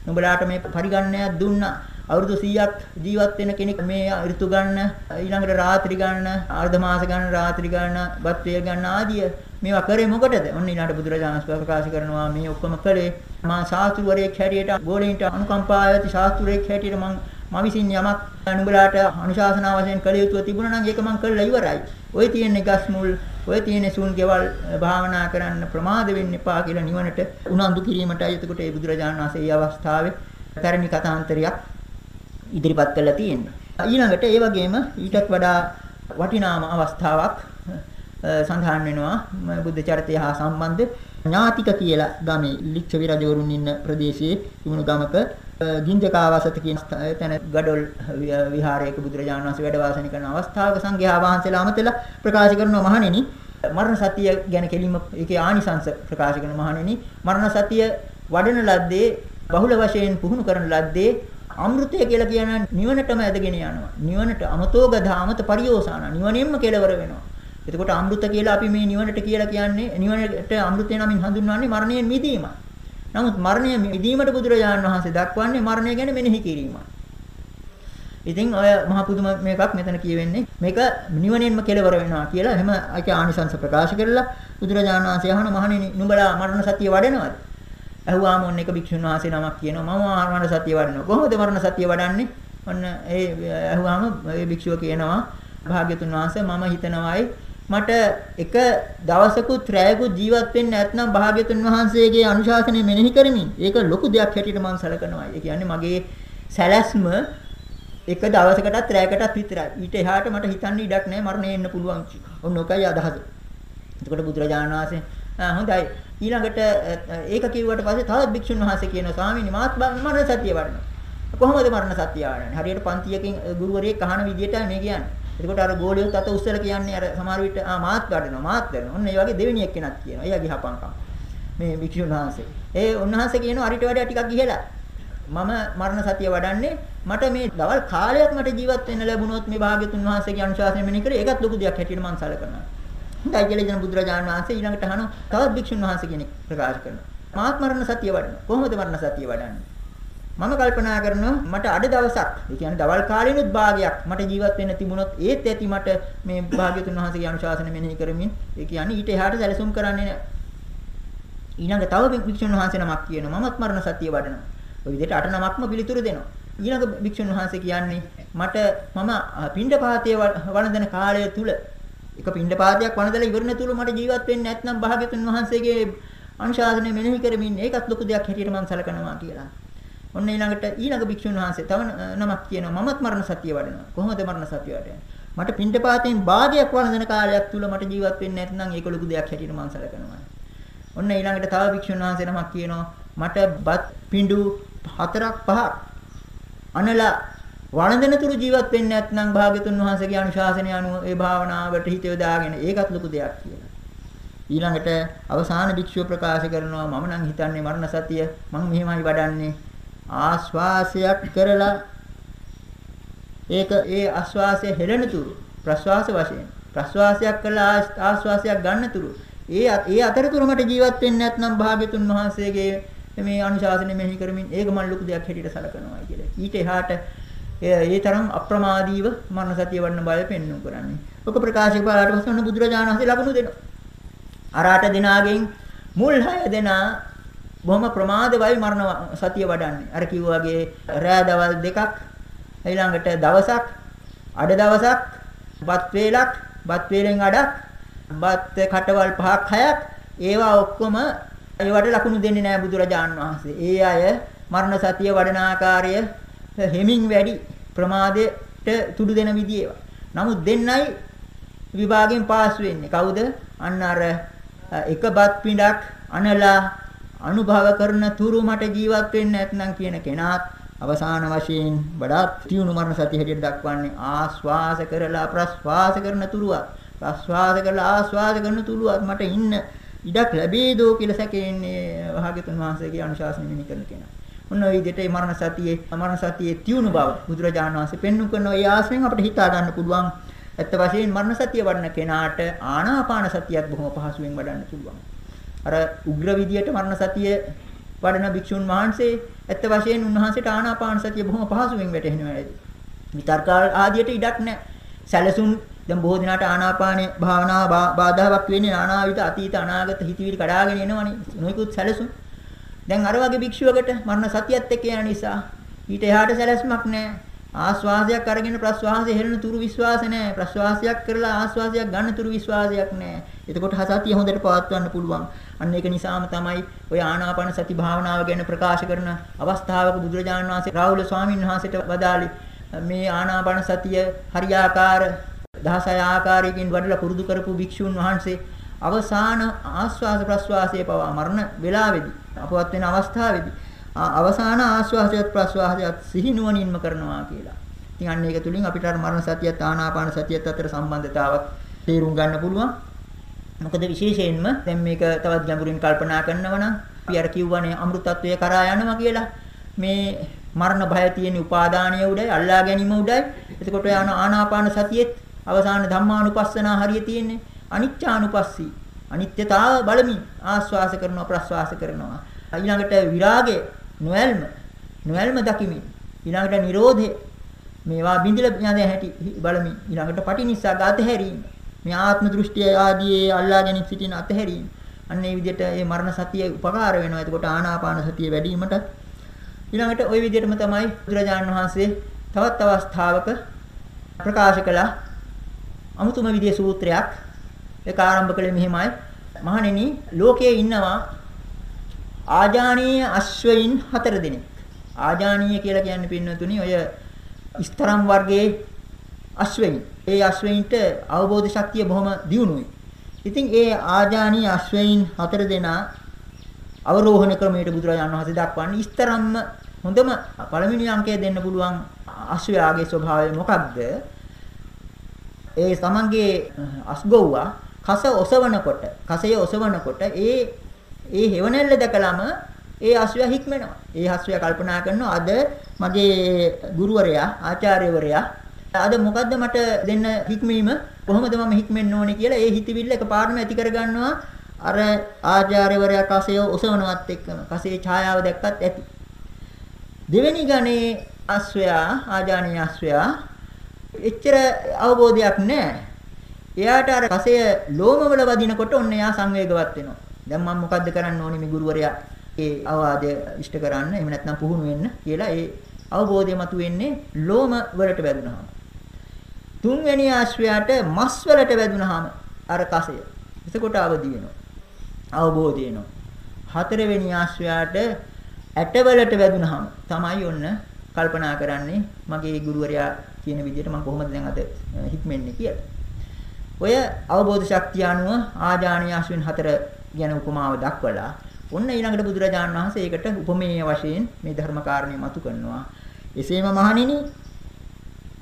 නුඹලාට මේ පරිගණනයක් දුන්නා අවුරුදු 100ක් ජීවත් වෙන කෙනෙක් මේ ඍතු ගන්න ඊළඟට රාත්‍රි ගන්න අර්ධ මාස ගන්න රාත්‍රි ගන්න බත් වේල් ගන්න ආදිය මේවා කරේ මොකටද? ඔන්න ඊළඟට බුදුරජාණන් වහන්සේ ප්‍රකාශ කරනවා මේ ඔක්කොම කළේ මා ශාස්ත්‍රවරයෙක් හැටියට ගෝලීන්ට අනුකම්පාව ඇති ශාස්ත්‍රවරයෙක් හැටියට මම මම විසින් යමක් නුඹලාට අනුශාසනා වශයෙන් කළ යුතුව තිබුණා නම් ඒක මම කළා ඉවරයි. ඔය තියෙන ගස් මුල්, ඔය තියෙන සුන් ගෙවල් භාවනා කරන්න ප්‍රමාද වෙන්න එපා කියලා නිවනට උනන්දු කිරීමටයි එතකොට ඒ බුදුරජාණන් වහන්සේ මේ අවස්ථාවේ පැරණි කතාන්තරයක් ඉදිරිපත් කළා තියෙන්නේ. ඊළඟට ඒ වගේම ඊටත් වඩා වටිනාම අවස්ථාවක් සඳහන් වෙනවා බුද්ධ චරිතය හා සම්බන්ධ ඥාතික කියලා ගමේ ලිච්ඡවි රජවරුන් ඉන්න ප්‍රදේශයේ තිබුණු ගමක ගින්ජකාවසත කියන තැන ගඩොල් විහාරයක බුදුරජාණන් වහන්සේ වැඩ වාසය කරන අවස්ථාවක සංඝයා වහන්සේලා අමතලා ප්‍රකාශ කරනවා මහණෙනි මරණ සතිය ගැන කෙලින්ම ඒකේ ආනිසංස ප්‍රකාශ කරන මහණෙනි මරණ සතිය වඩන ලද්දේ බහුල වශයෙන් පුහුණු කරන ලද්දේ අමෘතය කියලා කියන නිවනටම ඇදගෙන යනවා නිවනට අමතෝග ධාමත පරියෝසాన නිවනෙන්ම කෙලවර වෙනවා එතකොට අමෘත කියලා අපි මේ නිවනට කියලා කියන්නේ නිවනට අමෘතය නමින් හඳුන්වන්නේ මරණයෙන් මිදීමයි. නමුත් මරණය මිදීමට බුදුරජාණන් වහන්සේ දක්වන්නේ මරණය ගැන මෙනෙහි කිරීමයි. ඉතින් ඔය මහ පුදුම මේකක් මෙතන කියවෙන්නේ මේක නිවනෙන්ම කෙලවර වෙනවා කියලා එහෙම ඒක ආනිසංස ප්‍රකාශ කරලා බුදුරජාණන් වහන්සේ අහන මහණෙනි නුඹලා මරණ සතිය වඩනවද? අහුවාම ඔන්න එක භික්ෂුන් වහන්සේ නමක් කියනවා මම මරණ සතිය වඩනවා. කොහොමද මරණ සතිය වඩන්නේ? ඔන්න ඒ අහුවාම ඒ භික්ෂුව කියනවා භාග්‍යතුන් වහන්සේ මම හිතනවායි මට එක දවසකුත් රැයකුත් ජීවත් වෙන්න නැත්නම් භාග්‍යතුන් වහන්සේගේ අනුශාසනය මෙනෙහි කරමින් ඒක ලොකු දෙයක් හැටියට මම සැලකනවා. ඒ කියන්නේ මගේ සැලැස්ම එක දවසකටත් රැයකටත් විතරයි. ඊට එහාට මට හිතන්න ඉඩක් නැහැ මරණය එන්න පුළුවන් කියලා. ඔන්න ඔකයි අදහස. එතකොට බුදුරජාණන් වහන්සේ හොඳයි ඊළඟට ඒක කිව්වට පස්සේ තවත් භික්ෂුන් වහන්සේ කියනවා ස්වාමීනි මාත් මරණ සත්‍ය වඩනවා. කොහොමද මරණ සත්‍ය වඩන්නේ? හරියට පන්තියකින් ගුරුවරයෙක් අහන විදිහට මේ කියන්නේ. එතකොට අර ගෝලියොත් අත උස්සලා කියන්නේ අර සමහර විට ආ මාත් වඩනවා මාත් කරනවා. ඔන්න ඒ වගේ දෙවෙනි එක්කෙනක් කියනවා. එයාගේ හපංකම්. මේ වික්ෂුන් වහන්සේ. ඒ උන්වහන්සේ කියනවා අරිට වඩා ටිකක් ඉහළයි. මම මරණ සතිය වඩන්නේ මට මේ දවල් කාලයක් මට ජීවත් වෙන්න ලැබුණොත් මේ භාග්‍යතුන් වහන්සේගේ අනුශාසනය මෙනි කරේ ඒකත් ලොකු දෙයක් හැටියට මම සැලකනවා. හොඳයි කියලා ඉතින් බුදුරජාණන් වහන්සේ ඊළඟට අහනවා තවත් භික්ෂුන් වහන්සේ කෙනෙක් ප්‍රකාශ කරනවා. මාත් මරණ සතිය වඩනවා. කොහොමද මරණ සතිය වඩන්නේ? මම කල්පනා කරනවා මට අඩ දවසක් ඒ කියන්නේ දවල් කාලේනුත් භාගයක් මට ජීවත් වෙන්න තිබුණොත් ඒත් ඇති මට මේ භාග්‍යතුන් වහන්සේගේ අනුශාසන මෙනෙහි කරමින් ඒ කියන්නේ ඊට එහාට සැලසුම් කරන්නේ නැහැ ඊළඟ තව භික්ෂුන් වහන්සේ නමක් කියනවා මමත් මරණ සතිය වඩනවා ඔය විදිහට අට නමක්ම පිළිතුරු දෙනවා ඊළඟ භික්ෂුන් වහන්සේ කියන්නේ මට මම පින්ඩපාතයේ වළඳන කාලය තුල එක පින්ඩපාතයක් වළඳලා ඉවරන තුල මට ජීවත් වෙන්න නැත්නම් භාග්‍යතුන් වහන්සේගේ අනුශාසනය මෙනෙහි කරමින් ඒකත් ලොකු දෙයක් හැටියට මම සැලකනවා කියලා ඔන්න ඊළඟට ඊළඟ භික්ෂුන් වහන්සේ තව නමක් කියනවා මමත් මරණ සතිය වඩනවා. කොහොමද මරණ සතිය වඩන්නේ? මට පින්ඩපාතයෙන් භාගයක් වළඳන කාලයක් තුල මට ජීවත් වෙන්න නැත්නම් ඒක ලොකු දෙයක් හැටියට මම සැලකනවා. ඔන්න ඊළඟට තව භික්ෂුන් වහන්සේ නමක් කියනවා මට බත් පිඬු හතරක් පහක් අනලා වළඳන තුරු ජීවත් වෙන්න නැත්නම් භාග්‍යතුන් වහන්සේගේ අනුශාසනය අනුව ඒ භාවනාවට හිත යොදාගෙන ඒකත් ලොකු දෙයක් කියලා. ඊළඟට අවසාන භික්ෂුව ප්‍රකාශ කරනවා මම නම් හිතන්නේ මරණ සතිය මම මෙහෙමයි වඩන්නේ ආස්වාසයක් කරලා ඒක ඒ ආස්වාසය හෙළෙන තුරු ප්‍රස්වාස වශයෙන් ප්‍රස්වාසයක් කළා ආස්වාසයක් ගන්න තුරු ඒ ඒ අතරතුර මට ජීවත් වෙන්න නැත්නම් භාග්‍යතුන් වහන්සේගේ මේ අනුශාසනය මෙහි කරමින් ඒක මම ලොකු දෙයක් හැටියට සලකනවා කියලා. ඊට එහාට ඒ තරම් අප්‍රමාදීව මරණ සතිය වඩන බය පෙන්වු කරන්නේ. ඔක ප්‍රකාශ කළාට පස්සේ බුදුරජාණන් වහන්සේ ලකුණු දෙනවා. අරාට දෙනාගෙන් මුල් 6 දෙනා බොහොම ප්‍රමාදවයි මරණ සතිය වඩන්නේ. අර කිව්වා වගේ රෑ දවල් දෙකක් ඊළඟට දවසක් අඩ දවසක් බත් වේලක් බත් වේලෙන් අඩක් බත් කටවල් පහක් හයක් ඒවා ඔක්කොම ඒවට ලකුණු දෙන්නේ නැහැ බුදුරජාන් වහන්සේ. ඒ අය මරණ සතිය වඩන ආකාරය හෙමින් වැඩි ප්‍රමාදයට තුඩු දෙන විදිය ඒවා. නමුත් දෙන්නයි විභාගයෙන් පාස් වෙන්නේ. කවුද? අන්න අර එක බත් පිඬක් අනලා අනුභව කරන තුරු මට ජීවත් වෙන්න නැත්නම් කියන කෙනාත් අවසාන වශයෙන් වඩාත් තියුණු මරණ සතිය හැටියට දක්වන්නේ ආස්වාස කරලා ප්‍රස්වාස කරන තුරුවත් ප්‍රස්වාස කරලා ආස්වාස කරන තුරුවත් මට ඉන්න ඉඩක් ලැබේදෝ කියලා සැකෙන්නේ භාග්‍යතුන් වහන්සේගේ අනුශාසනය මෙනි කරන කෙනා. මොන විදිහට මරණ සතියේ මරණ සතියේ තියුණු බව බුදුරජාණන් වහන්සේ පෙන්වු කරන ඒ ආශ්‍රයෙන් අපිට හිතා ගන්න පුළුවන් ඇත්ත වශයෙන් මරණ සතිය වඩන කෙනාට ආනාපාන සතියත් බොහොම පහසුවෙන් වඩන්න පුළුවන්. අර උග්‍ර විදියට මරණ සතිය වඩන භික්ෂුන් වහන්සේ ඇත්ත වශයෙන් උන්වහන්සේට ආනාපාන සතිය බොහොම පහසුවෙන් වැටහෙනවා. විතර්ක ආදියට ඉඩක් නැහැ. සැලසුම් දැන් බොහෝ දිනාට ආනාපාන භාවනාව බාධාවක් වෙන්නේ නානාවිත අතීත අනාගත හිතවිලි කඩාගෙන එනවනේ. නොයිකුත් සැලසුම්. දැන් අර වගේ භික්ෂුවකට මරණ සතියත් එක්ක යන නිසා ඊට එහාට සැලැස්මක් නැහැ. ආස්වාදයක් අරගෙන ප්‍රස්වාසය හෙළන තුරු විශ්වාස නැහැ. ප්‍රස්වාසයක් කරලා ආස්වාදයක් ගන්න තුරු විශ්වාසයක් නැහැ. එතකොට හසතිය හොඳට පවත්වන්න පුළුවන්. අන්න ඒක නිසාම තමයි ඔය ආනාපාන සති භාවනාව ගැන ප්‍රකාශ කරන අවස්ථාවක බුදුරජාණන් වහන්සේ රාහුල ස්වාමීන් වහන්සේට වදාළේ මේ ආනාපාන සතිය හරියාකාර 16 ආකාරයකින් වඩලා පුරුදු කරපු භික්ෂුන් වහන්සේ අවසාන ආස්වාද ප්‍රස්වාසයේ පවා මරණ වේලාවේදී අපවත් වෙන අවස්ථාවේදී අවසාන ආස්වාදයට ප්‍රස්වාසයට සිහි නුවණින්ම කරනවා කියලා. ඉතින් අන්න ඒක තුලින් අපිට අර මරණ සතියත් ආනාපාන සතියත් අතර සම්බන්ධතාවක් තේරුම් ගන්න පුළුවන්. මොකද විශේෂයෙන්ම දැන් මේක තවත් ගැඹුරින් කල්පනා කරනවා නම් අපි අර කිව්වනේ අමෘතත්වයේ කරා යනවා කියලා. මේ මරණ භය තියෙන උපාදානය උඩයි අල්ලා ගැනීම උඩයි. එතකොට යන ආනාපාන සතියෙත් අවසාන ධම්මානුපස්සනා හරිය තියෙන්නේ අනිච්චානුපස්සී. අනිත්‍යතාව බලමින් ආස්වාස කරනවා ප්‍රස්වාස කරනවා. ඊළඟට විරාගය නොයල්ම නොයල්ම දකිමින් ඊළඟට නිරෝධය මේවා බිඳිලා යන හැටි බලමින් ඊළඟට පටිනිස්සග්ග අතහැරීම මේ ආත්ම දෘෂ්ටිය ආදී අල්ලාගෙන සිටින අතහැරීම. අන්න ඒ විදිහට මේ මරණ සතිය උපකාර වෙනවා. එතකොට ආනාපාන සතිය වැඩි වීමට ඊළඟට ওই විදිහටම තමයි බුදුරජාණන් වහන්සේ තවත් අවස්ථාවක ප්‍රකාශ කළ අමුතුම විදිහේ සූත්‍රයක්. ඒක ආරම්භ කළේ මෙහෙමයි. මහණෙනි ලෝකයේ ඉන්නවා ආජානීය අශ්වයින් හතර දෙනෙක්. ආජානීය කියලා කියන්නේ පින්නතුනි ඔය ස්තරම් වර්ගයේ අශ්වයින්. ඒ අශ්වයින්ට අවබෝධ ශක්තිය බොහොම දියුණුයි. ඉතින් ඒ ආජානීය අශ්වයින් හතර දෙනා අවරෝහණ ක්‍රමයට බුදුරජාණන් වහන්සේ දක්වන්නේ ස්තරම්ම හොඳම පළවෙනි අංකය දෙන්න පුළුවන් අශ්වයාගේ ස්වභාවය මොකක්ද? ඒ තමන්ගේ අස්ගොව්වා කස ඔසවනකොට, කසය ඔසවනකොට ඒ ඒ හේවණැල්ල දැකලාම ඒ අශ්වයා හික්මෙනවා. ඒ අශ්වයා කල්පනා කරනවා අද මගේ ගුරුවරයා ආචාර්යවරයා අද මොකද්ද මට දෙන්න හික්මීම? කොහොමද මම හික්මෙන්න ඕනේ කියලා ඒ හිතවිල්ල එකපාරම ඇති කරගන්නවා. අර ආචාර්යවරයා කසය ඔසවනවත් එක්කම කසේ ඡායාව දැක්කත් ඇති. දෙවෙනි ගණේ අශ්වයා ආජානීය අශ්වයා එච්චර අවබෝධයක් නැහැ. එයාට අර කසය ලෝමවල වදිනකොට ඔන්න එයා සංවේගවත් වෙනවා. දැන් මම මොකද්ද කරන්න ඕනේ මේ ගුරුවරයා ඒ අවවාදය ඉෂ්ට කරන්න එහෙම නැත්නම් පුහුණු වෙන්න කියලා ඒ අවබෝධය මතුවෙන්නේ ලෝම වලට වැදුනහම. තුන්වෙනි ආශ්‍රයයට මස් වලට වැදුනහම අර කසය. එතකොට අවදි වෙනවා. අවබෝධය එනවා. හතරවෙනි ආශ්‍රයයට ඇට වලට වැදුනහම තමයි ඔන්න කල්පනා කරන්නේ මගේ ගුරුවරයා කියන විදිහට මම කොහොමද දැන් අද හික්මෙන්නේ කියලා. ඔය අවබෝධ ශක්තිය අනුව ආජානීය අශ්වින් හතර ගැන උපමාව දක්වලා ඔන්න ඊළඟට බුදුරජාණන් වහන්සේ ඒකට උපමේය වශයෙන් මේ ධර්ම කාරණේ මතු කරනවා. එසේම මහණෙනි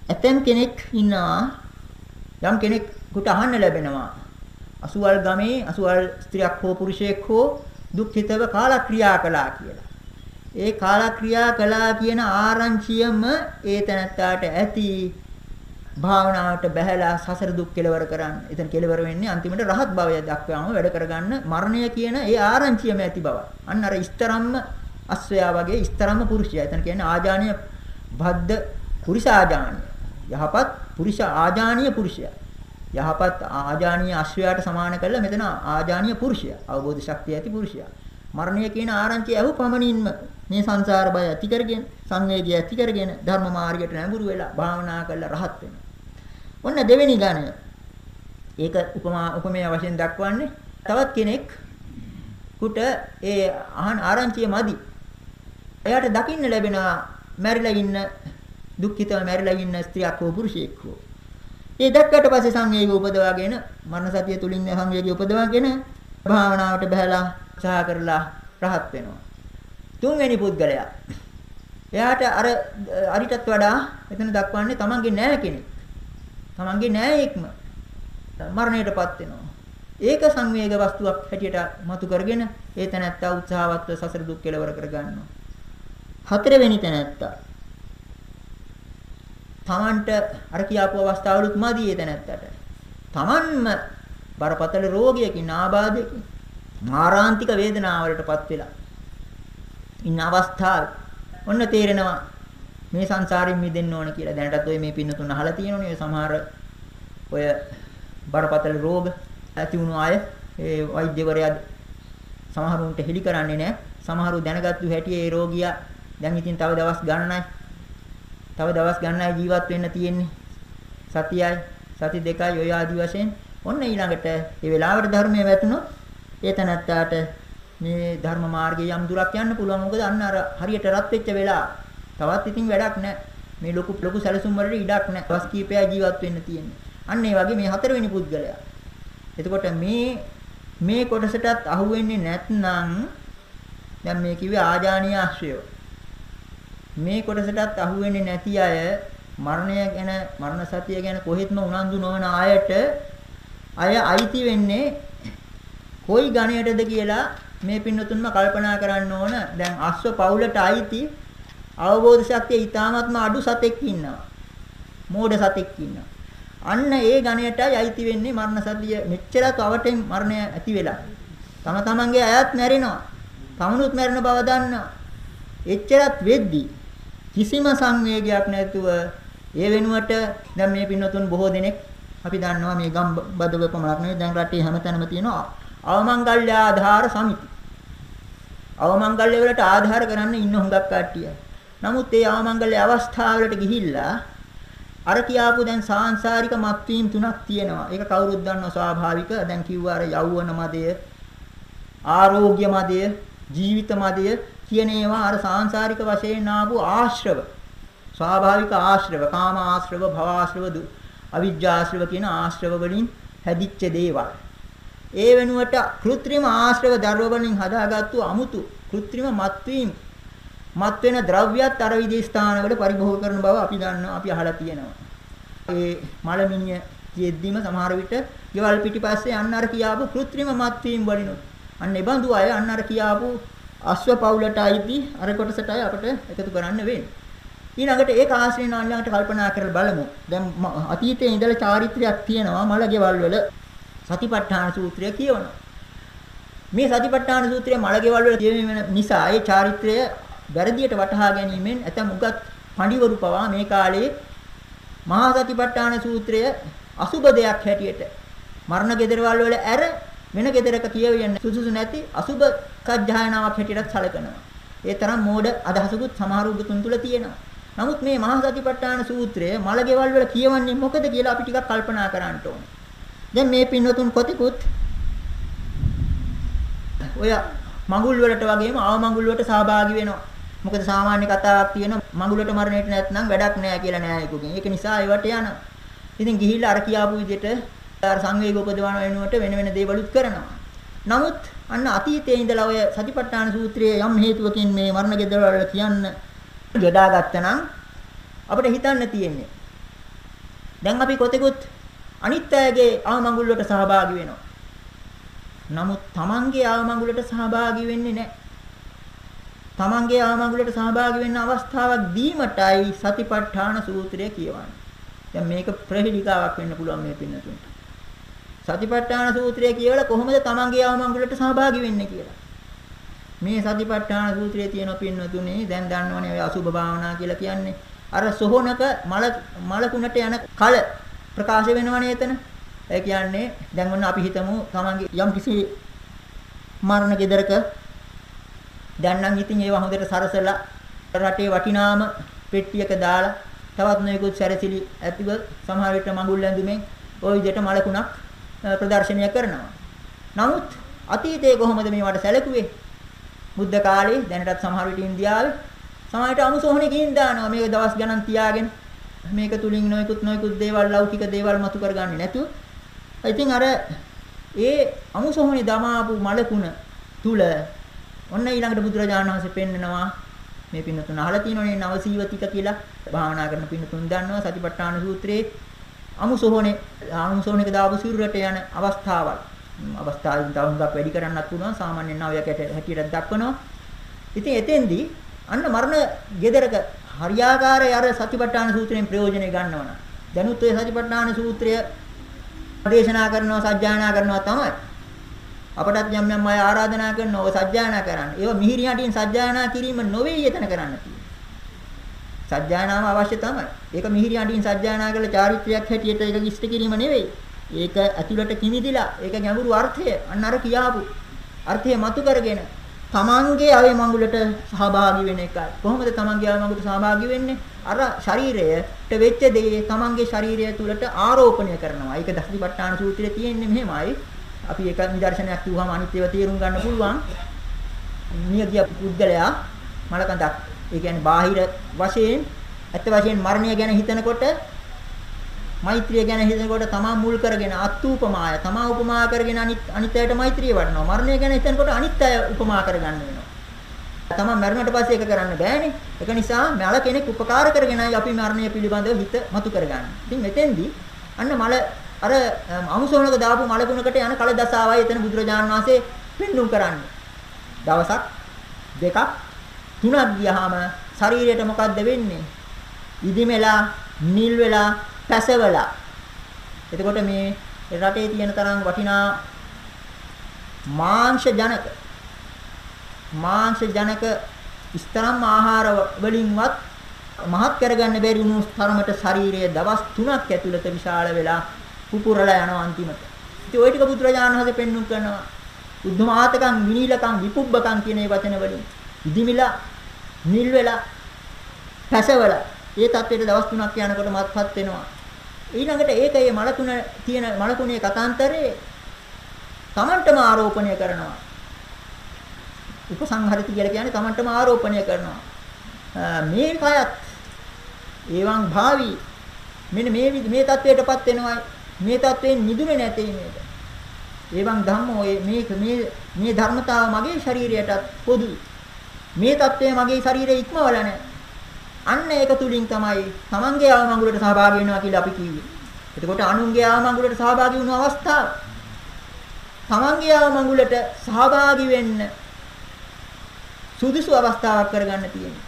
ඇතම් කෙනෙක් ඉන්නවා යම් කෙනෙකුට අහන්න ලැබෙනවා අසුවල් ගමේ අසුවල් ස්ත්‍රියක් හෝ පුරුෂයෙක් හෝ දුක්ඛිතව කාලක්‍රියා කළා කියලා. ඒ කාලක්‍රියා කළා කියන ආරංචියම ඒ තැනත්තාට ඇති භාවනාවට බැහැලා සසර දුක් කෙලවර කරන්න. එතන කෙලවර වෙන්නේ අන්තිමට රහත් භවය දක්වාම වැඩ කරගන්න මරණය කියන ඒ ආරංචියම ඇති බව. අන්න අර ඉස්තරම්ම අස්වැයා වගේ ඉස්තරම්ම පුරුෂයා. එතන කියන්නේ ආජානීය බද්ද පුරුෂ ආජානීය. යහපත් පුරුෂ ආජානීය පුරුෂයා. යහපත් ආජානීය අශ්වයාට සමාන කළා මෙතන ආජානීය පුරුෂයා. අවබෝධ ශක්තිය ඇති පුරුෂයා. මරණය කියන ආරංචිය ඇහු පමණින්ම මේ සංසාර බය ඇති කරගෙන සංවේගය ඇති කරගෙන ධර්ම මාර්ගයට නැඹුරු වෙලා භාවනා කරලා රහත් වෙනවා. ඔන්න දෙවෙනි ගණය. ඒක උපමා උපමේය වශයෙන් දක්වන්නේ තවත් කෙනෙක් කුට ඒ අහන් ආරංචිය මදි. එයාට දකින්න ලැබෙනවා මැරිලා ඉන්න දුක්ඛිතව මැරිලා ඉන්න ස්ත්‍රියක් හෝ පුරුෂයෙක් හෝ. ඒ දැක්කට පස්සේ සංවේගය උපදවාගෙන මරණ සතිය තුලින් සංවේගය උපදවාගෙන භාවනාවට බහැලා සහා කරලා රහත් වෙනවා. තුන්වෙනි පුද්ගලයා එයාට අර අරිටත් වඩා එතන දක්වන්නේ තමන්ගේ නෑ කෙනෙක්. තමන්ගේ නෑයෙක්ම මරණයටපත් වෙනවා. ඒක සංවේග වස්තුවක් හැටියට මතු කරගෙන ඒ තැනැත්තා උත්සාහවත්ව සසර දුක් කෙලවර කර ගන්නවා. හතරවෙනි තැනැත්තා Tamanට අර කියාපු අවස්ථාවලුත් මදි ඒ තැනත්තට. Tamanම බරපතල රෝගයකින් ආබාධයකින් මාරාන්තික වේදනාවලටපත් වෙලා ඉන්න අවස්ථාවේ ඔන්න තේරෙනවා මේ සංසාරයෙන් මිදෙන්න ඕන කියලා. දැනටත් ඔය මේ පින්නතුන් අහලා තියෙනවනේ ඔය සමහර ඔය බරපතල රෝග ඇති වුණු අය ඒ වෛද්‍යවරයා සමහරුන්ට හෙලි කරන්නේ නැහැ. සමහරු දැනගත්තු හැටි ඒ රෝගියා දැන් ඉතින් තව දවස් ගණනයි. තව දවස් ගණනයි ජීවත් වෙන්න තියෙන්නේ. සතියයි, සති දෙකයි ඔය ආදි වශයෙන් ඔන්න ඊළඟට ඒ වෙලාවට ධර්මයේ වැටුණොත් ඒ තනත්තාට මේ ධර්ම මාර්ගයේ යම් දුරක් යන්න පුළුවන්. මොකද අන්න අර හරියට රත් වෙච්ච වෙලාව. තවත් ඉතින් වැඩක් නැහැ. මේ ලොකු ලොකු සැලසුම් වලට ඉඩක් නැහැ. දවස් කීපයක් ජීවත් වෙන්න තියෙන්නේ. අන්න ඒ වගේ මේ හතරවෙනි පුද්ගලයා. එතකොට මේ මේ කොටසටත් අහු වෙන්නේ නැත්නම් දැන් මේ කිව්වේ ආජානීය ආශ්‍රයෝ. මේ කොටසටත් අහු වෙන්නේ නැති අය මරණය ගැන මරණ සතිය ගැන කොහෙත්ම උනන්දු නොවන අයට අය අයිති වෙන්නේ කොයි ගණයටද කියලා මේ පින්නතුන්ම කල්පනා කරන්න ඕන. දැන් අස්ව පවුලට අයිති අවබෝධ ශක්තිය ඊටාත්ම අඩු සතෙක් ඉන්නවා. මෝඩ සතෙක් ඉන්නවා. අන්න ඒ ගණයටයි අයිති වෙන්නේ මරණ සතිය මෙච්චර කවටෙන් මරණය ඇති වෙලා. තම තමන්ගේ අයත් මැරෙනවා. තමනුත් මැරෙන බව දන්නවා. එච්චරත් වෙද්දී කිසිම සංවේගයක් නැතුව ඒ වෙනුවට දැන් මේ පින්නතුන් බොහෝ දෙනෙක් අපි දන්නවා මේ ගම් බදව පමණක් නෙවෙයි දැන් රටේ හැමතැනම තියෙනවා අවමංගල්‍ය ආධාර සමිති. අවමංගල්‍ය වලට ආධාර කරන්න ඉන්න හුඟක් කට්ටිය. නමුත් ඒ අවමංගල්‍ය අවස්ථාවලට ගිහිල්ලා අර කියාපු දැන් සාංශාරික මත්වීම් තුනක් තියෙනවා. ඒක කවුරුත් දන්නවා ස්වාභාවික. දැන් කිව්වා අර යෞවන මදය, ආරෝග්‍ය මදය, ජීවිත මදය කියන ඒවා අර සාංශාරික වශයෙන් ආපු ආශ්‍රව. ස්වාභාවික ආශ්‍රව, කාම ආශ්‍රව, භව ආශ්‍රව, අවිජ්ජාශ්‍රව කියන ආශ්‍රව වලින් හැදිච්ච දේවල්. ඒ වෙනුවට કૃත්‍රිම ආශ්‍රව දර්ව වලින් හදාගත්තු අමුතු કૃත්‍රිම මත්වීම් මත් වෙන ද්‍රව්‍යත් අර විදේ ස්ථානවල පරිභෝග කරන බව අපි දන්නවා අපි අහලා තියෙනවා. ඒ මලමිනිය කියෙද්දිම සමහර විට ගෙවල් පිටිපස්සේ අන්න අර කියාපු કૃත්‍රිම මත්වීම් වලිනුත් අන්න ඒ බඳු අය අන්න අර කියාපු අශ්ව පවුලට අයිති අර කොටසටයි අපිට එකතු කරන්න වෙන්නේ. ඊළඟට ඒක ආශ්‍රේණ ඊළඟට කල්පනා කරලා බලමු. දැන් අතීතයේ ඉඳලා චාරිත්‍රයක් තියෙනවා මල ගෙවල් වල සතිපට්ඨාන සූත්‍රය කියවනවා. මේ සතිපට්ඨාන සූත්‍රය මළගෙවල් වල කියවෙන නිසා ඒ චාරිත්‍රය වැරදියට වටහා ගැනීමෙන් ඇතම් උගත් පඬිවරු පවා මේ කාලේ මහා සතිපට්ඨාන සූත්‍රය අසුබ දෙයක් හැටියට මරණ gederwal වල ඇර වෙන gederක කියවෙන්නේ සුසුසු නැති අසුබ සත්‍යයනාවක් හැටියට සැලකනවා. ඒ තරම් මෝඩ අදහසකුත් සමහර උගතුන් තුල තියෙනවා. නමුත් මේ මහා සතිපට්ඨාන සූත්‍රය මළගෙවල් වල කියවන්නේ මොකද කියලා අපි ටිකක් කල්පනා කරන්න ඕනේ. දැන් මේ පින්වතුන් කොතිකුත් ඔය මඟුල් වලට වගේම ආව මඟුල් වලට සහභාගී වෙනවා. මොකද සාමාන්‍ය කතාවක් තියෙනවා මඟුලට මරණයට නැත්නම් වැඩක් නැහැ කියලා නෑයෙකුගෙන්. ඒක නිසා ඒවට යනවා. ඉතින් ගිහිල්ලා අර කියාපු විදිහට අර සංවේග උපදවන වෙනුවට වෙන වෙන දේවලුත් කරනවා. නමුත් අන්න අතීතයේ ඉඳලා ඔය සතිපට්ඨාන සූත්‍රයේ යම් හේතුවකින් මේ මරණ ගෙදර වල කියන්න යොදාගත්තා නම් අපිට හිතන්න තියෙන්නේ. දැන් අපි කොතෙකුත් අනිත් අයගේ ආමඟුල් වලට සහභාගී වෙනවා. නමුත් Tamanගේ ආමඟුලට සහභාගී වෙන්නේ නැහැ. Tamanගේ ආමඟුලට සහභාගී වෙන්න අවස්ථාවක් දීමටයි සතිපට්ඨාන සූත්‍රය කියවන්නේ. දැන් මේක ප්‍රහේලිකාවක් වෙන්න පුළුවන් මේ පින්නතුන්ට. සතිපට්ඨාන සූත්‍රය කියවලා කොහොමද Tamanගේ ආමඟුලට සහභාගී වෙන්නේ කියලා. මේ සතිපට්ඨාන සූත්‍රයේ තියෙන පින්නතුනේ දැන් දන්නවනේ ඔය අසුභ භාවනා කියලා කියන්නේ අර සොහොනක මල මලකුණට යන කල ප්‍රකාශ වෙනවනේ එතන. ඒ කියන්නේ දැන් ඔන්න අපි හිතමු තමන්ගේ යම් කිසි මරණ ගෙදරක දැන් නම් ඉතින් ඒව හොඳට සරසලා රටේ වටිනාම පෙට්ටියක දාලා තවත් නොයෙකුත් සැරසිලි ඇතිව සමහර විට මඟුල් ඇඳුමෙන් ওই විදිහට මලකුණක් ප්‍රදර්ශනය කරනවා. නමුත් අතීතයේ කොහොමද මේවට සැලකුවේ? බුද්ධ කාලේ දැනටත් සමහර විට ඉන්දියාවේ සමහර විට අමුසෝහණකින් දානවා මේක දවස් ගණන් තියාගෙන මේක තුලින් නොයෙකුත් නොයෙකුත් දේවල් ලෞකික දේවල් මතු කරගන්නේ නැතුව ඉතින් අර ඒ අමුසොහොනේ දමාපු මලකුණ තුල ඔන්න ඊළඟට බුදුරජාණන් වහන්සේ පෙන්නනවා මේ පින්නතුන් අහලා තියෙනවනේ නවසීවතික කියලා. භාවනා කරන පින්නතුන් දන්නවා සතිපට්ඨාන සූත්‍රයේ අමුසොහොනේ අමුසොහොනේක දාපු සිරුරට යන අවස්ථාවල්. අවස්ථාවෙන් තවුන්ක් වැඩි කරන්නත් පුළුවන්. සාමාන්‍යයෙන් නවයකට හැටියට දක්වනවා. ඉතින් එතෙන්දී අන්න මරණ gederක හරියාකාරය අර සතිපට්ඨාන සූත්‍රයෙන් ප්‍රයෝජනෙ ගන්නවනම් දැනුත් ඔය සතිපට්ඨාන සූත්‍රය දේශනා කරනවා සජ්ජායනා කරනවා තමයි. අපටත් යම් යම් අය ආරාධනා කරනවා ඔය සජ්ජායනා කරන්න. ඒව මිහිරියටින් සජ්ජායනා කිරීම නොවේ යතන කරන්න තියෙන්නේ. සජ්ජායනාව අවශ්‍ය තමයි. ඒක මිහිරියටින් සජ්ජායනා කරලා චාරිත්‍රයක් හැටියට ඒක ඉෂ්ට කිරීම නෙවෙයි. ඒක ඇතුළට කිමිදිලා ඒක ගැඹුරු අර්ථය අන්න අර කියාපු අර්ථය මතු කරගෙන තමන්ගේ අවේ මඟුලට සහභාගී වෙන එකයි. කොහොමද තමන්ගේ අවේ මඟුලට සහභාගී වෙන්නේ? අර ශරීරයට වෙච්ච දේ තමන්ගේ ශරීරය තුළට ආරෝපණය කරනවා. ඒක දසතිපට්ඨාන සූත්‍රයේ තියෙන්නේ මෙහෙමයි. අපි ඒක නිදර්ශනයක් කිව්වම අනිත්‍යව තේරුම් ගන්න පුළුවන්. නියගිය පුද්ගලයා මලකඳක්. ඒ කියන්නේ බාහිර වශයෙන් ඇත්ත වශයෙන් මරණය ගැන හිතනකොට මෛත්‍රිය ගැන හිතනකොට තමා මුල් කරගෙන අත්ූපමාය තමා උපමා කරගෙන අනිත් අනිත්‍යයට මෛත්‍රිය වඩනවා මරණය ගැන හිතනකොට අනිත්‍ය උපමා කරගන්න වෙනවා තමා මරණයට පස්සේ ඒක කරන්න බෑනේ ඒක නිසා මල කෙනෙක් උපකාර කරගෙනයි අපි මරණය පිළිබඳව හිත මතු කරගන්නේ ඉතින් මෙතෙන්දී අන්න මල අර අමුසෝනක දාපු මලකුණකට යන කල දසාවයි එතන බුදුරජාණන් වහන්සේ පෙන්눔 කරන්නේ දවසක් දෙකක් තුනක් ගියාම ශරීරයට මොකද්ද වෙන්නේ ඉදිමෙලා නිල් වෙලා පැසවලා. එතකොට මේ රටේ තියෙන තරම් වටිනා මාංශ ජනක මාංශ ජනක ස්තරම් ආහාර වලින්වත් මහත් කරගන්න බැරි වුණු තරමට ශරීරයේ දවස් 3ක් ඇතුළත විශාල වෙලා පුපුරලා යනවා අන්තිමට. ඉතින් ওই ටික බුදුරජාණන් වහන්සේ පෙන්වුම් කරනවා. උද්ධමාතකම් විනීලකම් විපුබ්බකම් කියන මේ වචන වලින් ඉදිමිලා නිල් වෙලා පැසවල ඒ තත්ත්වයට දවස් 3ක් යනකොට මත්පත් වෙනවා. ඊළඟට ඒකේ මලකුණ තියෙන මලකුණේ කතාන්තරේ තමන්ටම ආරෝපණය කරනවා. උපසංහරිත කියලා කියන්නේ තමන්ටම ආරෝපණය කරනවා. මේ කයත් ඒවන් භාවී මෙන්න මේ මේ தത്വයටපත් වෙනවයි මේ தත්වෙන් නිදුනේ නැtei මේක. එවන් ධම්මෝ මේක මේ මේ ධර්මතාව මගේ ශරීරයටත් පොදුයි. මේ தත්වය මගේ ශරීරයේ ඉක්මවල නැහැ. අන්න ඒක තුලින් තමයි Tamange ආව මඟුලට සහභාගී වෙනවා කියලා අපි කිව්වේ. එතකොට අනුන්ගේ ආව මඟුලට සහභාගී වුණු අවස්ථාව. Tamange ආව මඟුලට සහභාගී වෙන්න සුදුසු අවස්ථාවක් කරගන්න තියෙනවා.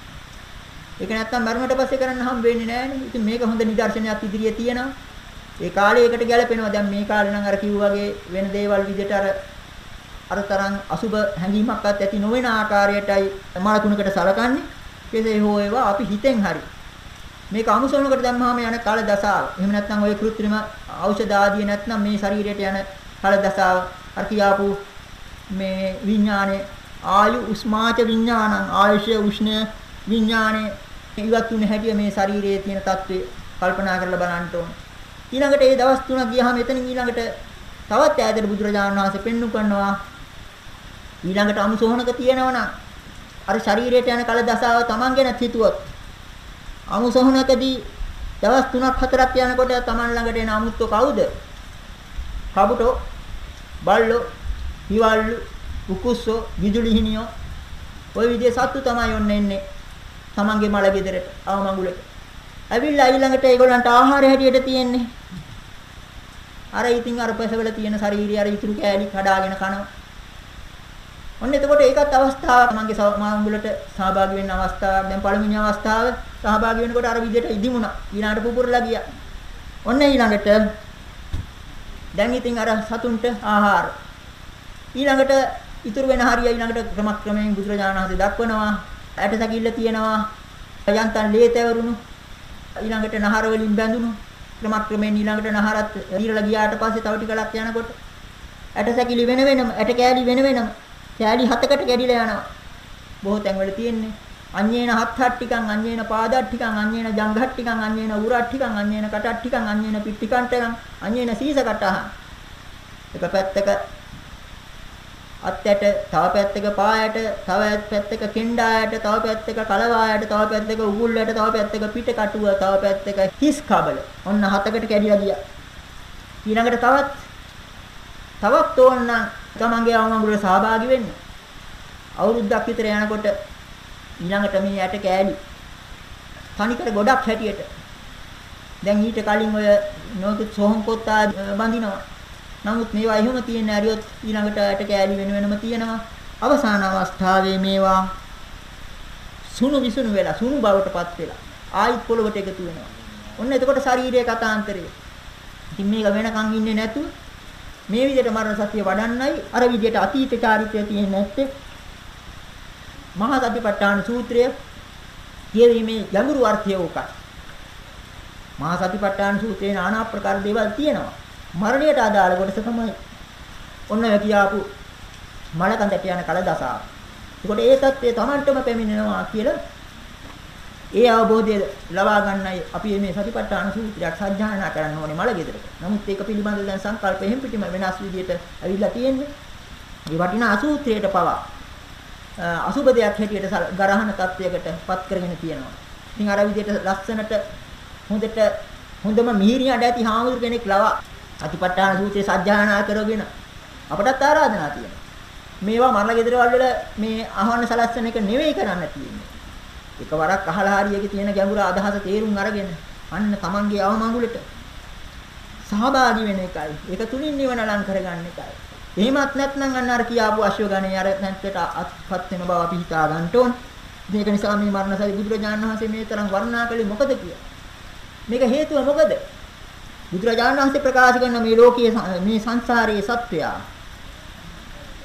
ඒක නැත්තම් මරණයට පස්සේ කරන්න හම් වෙන්නේ නැහැ නේ. ඉතින් මේක හොඳ නිදර්ශනයක් ඉදිරියේ තියෙනවා. ඒ කාලේ ඒකට ගැළපෙනවා. දැන් මේ කාලේ නම් අර කිව්වාගේ වෙන දේවල් විදිහට අර අර තරම් අසුබ හැඟීමක්වත් ඇති නොවන ආකාරයටයි මාන තුනකට සලකන්නේ. කෙසේ හෝ ඒවා අපි හිතෙන් හරි. මේක අනුසරණකට දැම්මහම යන කාල දසාව. එහෙම නැත්නම් ওই કૃත්‍රිම ඖෂධ ආදී නැත්නම් මේ ශරීරයට යන කාල දසාව. අර කියාපු මේ විඥානේ ආයු උස්මාච විඥානං ආයුෂය උෂ්ණය විඥානේ ඉවත් තුන හැටිය මේ ශරීරයේ තියෙන தત્ත්වය කල්පනා කරලා බලන්න ඕනේ. ඊළඟට ඒ දවස් තුනක් ගියාම එතනින් ඊළඟට තවත් ඈතට බුදුරජාණන් වහන්සේ පෙන්වු කරනවා ඊළඟට අනුසෝහනක තියෙනවනම් අර ශරීරයට යන කල දසාව Taman ගැන හිතුවොත් අමුසොහනකදී දවස් 3ක් 4ක් යනකොට Taman ළඟට එන අමුත්තු කවුද? කබුටෝ, බල්ලෝ, හිවල්ලු, උකුස්සෝ, විදුලි හිණියෝ ওই විදිහේ සත්තු තමයි ඔන්න එන්නේ. Tamanගේ මල ගෙදරට, අවමඟුලට. ඇවිල්ලා ඊළඟට ඒගොල්ලන්ට ආහාර හැටියට තියෙන්නේ. අර ඉතින් අර පසවල තියෙන ශාරීරිය අර ඉතුරු කෑලි කඩාගෙන කනවා. ඔන්න එතකොට ඒකත් අවස්ථාවක් මගේ මාංගුලට සහභාගී වෙන්න අවස්ථාවක්. දැන් පළවෙනි අවස්ථාව සහභාගී වෙනකොට අර විදිහට ඉදිමුණා. ඊළඟට පුපුරලා ගියා. ඔන්න ඊළඟට දැන් ඉතින් අර සතුන්ට ආහාර. ඊළඟට ඉතුරු වෙන හරිය ඊළඟට ක්‍රමක්‍රමයෙන් බුදුරජාණන් වහන්සේ දක්වනවා. ඇටසැකිල්ල තියෙනවා. යන්තම් ලේතවරුණු. ඊළඟට නහර වලින් බැඳුණු. ක්‍රමක්‍රමයෙන් ඊළඟට නහරත් ඊරලා ගියාට පස්සේ තව ටිකක් යනකොට ඇටසැකිලි වෙන වෙනම ඇට කෑලි වෙන වෙනම කෑලි හතකට කැඩිලා යනවා. බොහෝ තැන්වල තියෙන්නේ. අඤ්ඤේන හත් හත් ටිකන් අඤ්ඤේන පාදත් ටිකන් අඤ්ඤේන ජංඝත් ටිකන් අඤ්ඤේන උරත් ටිකන් අඤ්ඤේන කටත් ටිකන් අඤ්ඤේන පිට්ටිකන්ටකන් අඤ්ඤේන සීස කටහන්. එක පැත්තක අත්යට තව පැත්තක පායට තව පැත්තක කෙන්ඩායට තව පැත්තක කලවායට තව පැත්තක උගුල්ලයට තව පැත්තක පිට කටුව තව පැත්තක හිස් කබල ඔන්න හතකට කැඩිලා ගියා ඊළඟට තවත් තවත් ඕනනම් තමන්ගේ අවමඟුලට සහභාගී වෙන්න. අවුරුද්දක් විතර යනකොට ඊළඟට මේ ඇට කෑලි තනිකර ගොඩක් හැටියට දැන් ඊට කලින් ඔය නොයෙකුත් සෝහම් පොත් බඳිනවා. නමුත් මේවා එහෙම තියෙන ඇරියොත් ඊළඟට ඇට කෑලි වෙන වෙනම තියෙනවා. අවසාන අවස්ථාවේ මේවා සුණු විසුණු වෙලා සුණු බවටපත් වෙලා ආයිත් පොළවට එකතු වෙනවා. ඔන්න එතකොට ශාරීරික කතාන්තරය. ඉතින් මේක වෙනකන් ඉන්නේ නැතුව මේ විදිහට මරණ සතිය වඩන්නයි අර විදිහට අතීත චාරිත්‍රය තියෙන්නේ නැත්තේ. මහා සතිපට්ඨාන සූත්‍රය කියවීමේ ගැඹුරු අර්ථය උකයි. මහා සතිපට්ඨාන සූත්‍රයේ নানা ආකාර දේවල් තියෙනවා. මරණයට අදාළ කොටස තමයි ඔන්න ඔය කියාපු මලකඳට යන කල දසාව. ඒකට ඒ தත්ත්වය Tamanටම පැමිණෙනවා කියලා ඒ අවබෝධය ලබා ගන්නයි අපි මේ සතිපට්ඨාන සූත්‍රයක් සජ්ජායනා කරන්න ඕනේ මල ගෙදරක. නමුත් ඒක පිළිබඳව දැන් සංකල්ප එහෙම් පිටිම වෙනස් විදියට ඇවිල්ලා තියෙන්නේ. මේ වටිනා අසූත්‍රයට පවා අසුබ දෙයක් හැටියට ගරහන තත්වයකට පත් කරගෙන තියෙනවා. ඉතින් අර විදියට ලස්සනට හොඳට හොඳම මිහිරියඩ ඇති හාමුදුර කෙනෙක් ලවා අතිපට්ඨාන සූත්‍රය සජ්ජායනා කරගෙන අපටත් ආරාධනා තියෙනවා. මේවා මරණ ගෙදරවල වල මේ අහවන්න සලස්සන එක නෙවෙයි කරන්න තියෙන්නේ. එකවරක් අහලා හරියගේ තියෙන ගැඹුරු අදහස තේරුම් අරගෙන අන්න Tamanගේ අවමඟුලට සහභාගී වෙන එකයි. ඒක තුලින් නිවන ලං කරගන්න එකයි. එහෙමත් නැත්නම් අන්න අර කියාපු අශ්වගණේ අර නැත්තට අත්පත් වෙන බව අපි හිතා ගන්න ඕන. මේක නිසා මේ මරණසයි බුදුරජාණන් වහන්සේ මේ තරම් වර්ණනා කළේ මොකද කියලා. මේක හේතුව මොකද? බුදුරජාණන් වහන්සේ ප්‍රකාශ කරන මේ ලෝකයේ මේ සංසාරයේ සත්‍යය.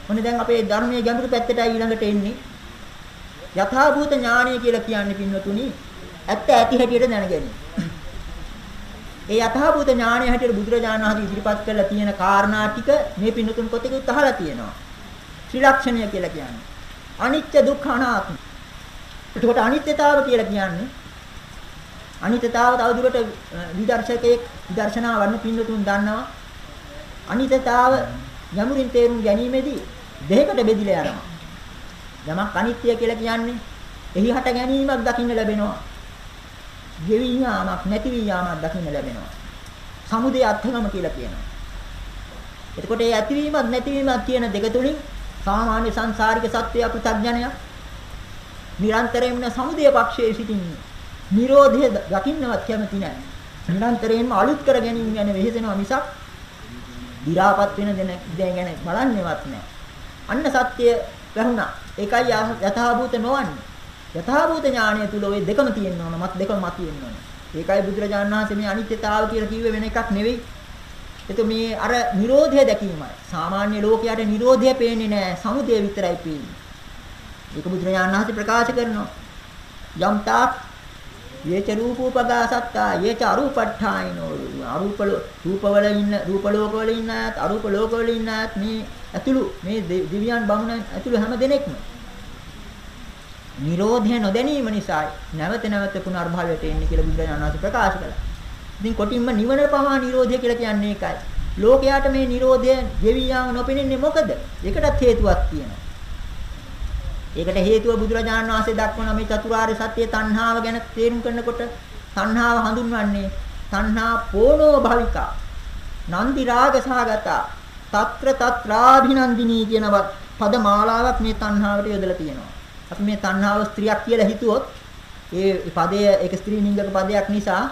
මොනේ දැන් අපේ ධර්මයේ ගැඹුරු පැත්තටයි ඊළඟට එන්නේ. යථාභූත ඥානය කියලා කියන්නේ පින්වතුනි ඇත්ත ඇති හැටියට දැනගැනීම. ඒ යථාභූත ඥානය හැටියට බුදුරජාණන් වහන්සේ ඉදිරිපත් කරලා තියෙන කාරණා ටික මේ පින්වතුන් පොතේකුත් අහලා තියෙනවා. ත්‍රිලක්ෂණය කියලා කියන්නේ. අනිත්‍ය දුක්ඛ අනාත්ම. එතකොට අනිත්‍යතාව කියලා කියන්නේ අනිත්‍යතාව තවදුරට විදර්ශකයේ විදර්ශනා වන්න පින්නතුන් දන්නවා. අනිත්‍යතාව යමුරින් තේරුම් ගැනීමේදී දෙයකට බෙදිලා යනවා. යමක් අනිත්‍ය කියලා කියන්නේ එහි හට ගැනීමක් දකින්න ලැබෙනවා. ගෙවි යාමක් නැති වී යාමක් දකින්න ලැබෙනවා. සමුදය අත්ථගම කියලා කියනවා. එතකොට මේ ඇතිවීමක් නැතිවීමක් කියන දෙක තුලින් සාමාන්‍ය සංසාරික සත්‍යය පෘථග්ජනය නිරන්තරයෙන්ම සමුදය පක්ෂයේ සිටින්නේ. Nirodhe දකින්නවත් කැමති නැහැ. නිරන්තරයෙන්ම අලුත් කර ගැනීම ගැන වෙහෙසෙනවා මිසක් දි รา පත් වෙන දේ ගැන බලන්නේවත් නැහැ. අන්න සත්‍ය වැහුණා. ඒකයි යථාභූත නොවන්නේ. යථාභූත ඥානය තුල ওই දෙකම තියෙන්න ඕන. මත් දෙකම මත තියෙන්න ඕන. ඒකයි බුදුරජාණන් වහන්සේ මේ අනිත්‍යතාව කියලා කිව්වේ වෙන එකක් නෙවෙයි. එතකොට මේ අර Nirodha දැකීමයි. සාමාන්‍ය ලෝකයට Nirodha පේන්නේ නැහැ. සමුදය විතරයි පේන්නේ. ඒක බුදුරජාණන් වහන්සේ ප්‍රකාශ කරනවා. යම් තාක් යේච රූපෝපගා සත්තා යේච අරූපට්ඨායිනෝ අරූප රූපවල ඉන්න රූප ලෝකවල ඉන්න අයත් අරූප ලෝකවල ඉන්න අයත් මේ ඇතුළු මේ දිව්‍යයන් බමුණන් ඇතුළු හැම දෙනෙක්ම නිරෝධය නොදැනීම නිසා නැවත නැවත පුනර්භවයට එන්නේ කියලා බුදුරජාණන් වහන්සේ ප්‍රකාශ කළා. ඉතින් කොටින්ම නිවන පවා නිරෝධය කියලා කියන්නේ ඒකයි. ලෝකයාට මේ නිරෝධය ගෙවි යාම නොපෙනෙන්නේ මොකද? ඒකටත් හේතුවක් තියෙනවා. ඒකට හේතුව බුදුරජාණන් වහන්සේ දක්වන මේ චතුරාර්ය සත්‍ය තණ්හාව ගැන තේරුම් කරනකොට තණ්හාව හඳුන්වන්නේ තණ්හා පෝනෝ භවිකා නන්දි රාග සහගතා తත්‍ර తත්‍රාභිනන්දිනී කියන පද මාලාවක් මේ තණ්හාවට යොදලා තියෙනවා. අපි මේ තණ්හාව ස්ත්‍රියක් කියලා හිතුවොත් ඒ පදය ඒක ස්ත්‍රී ලිංගක පදයක් නිසා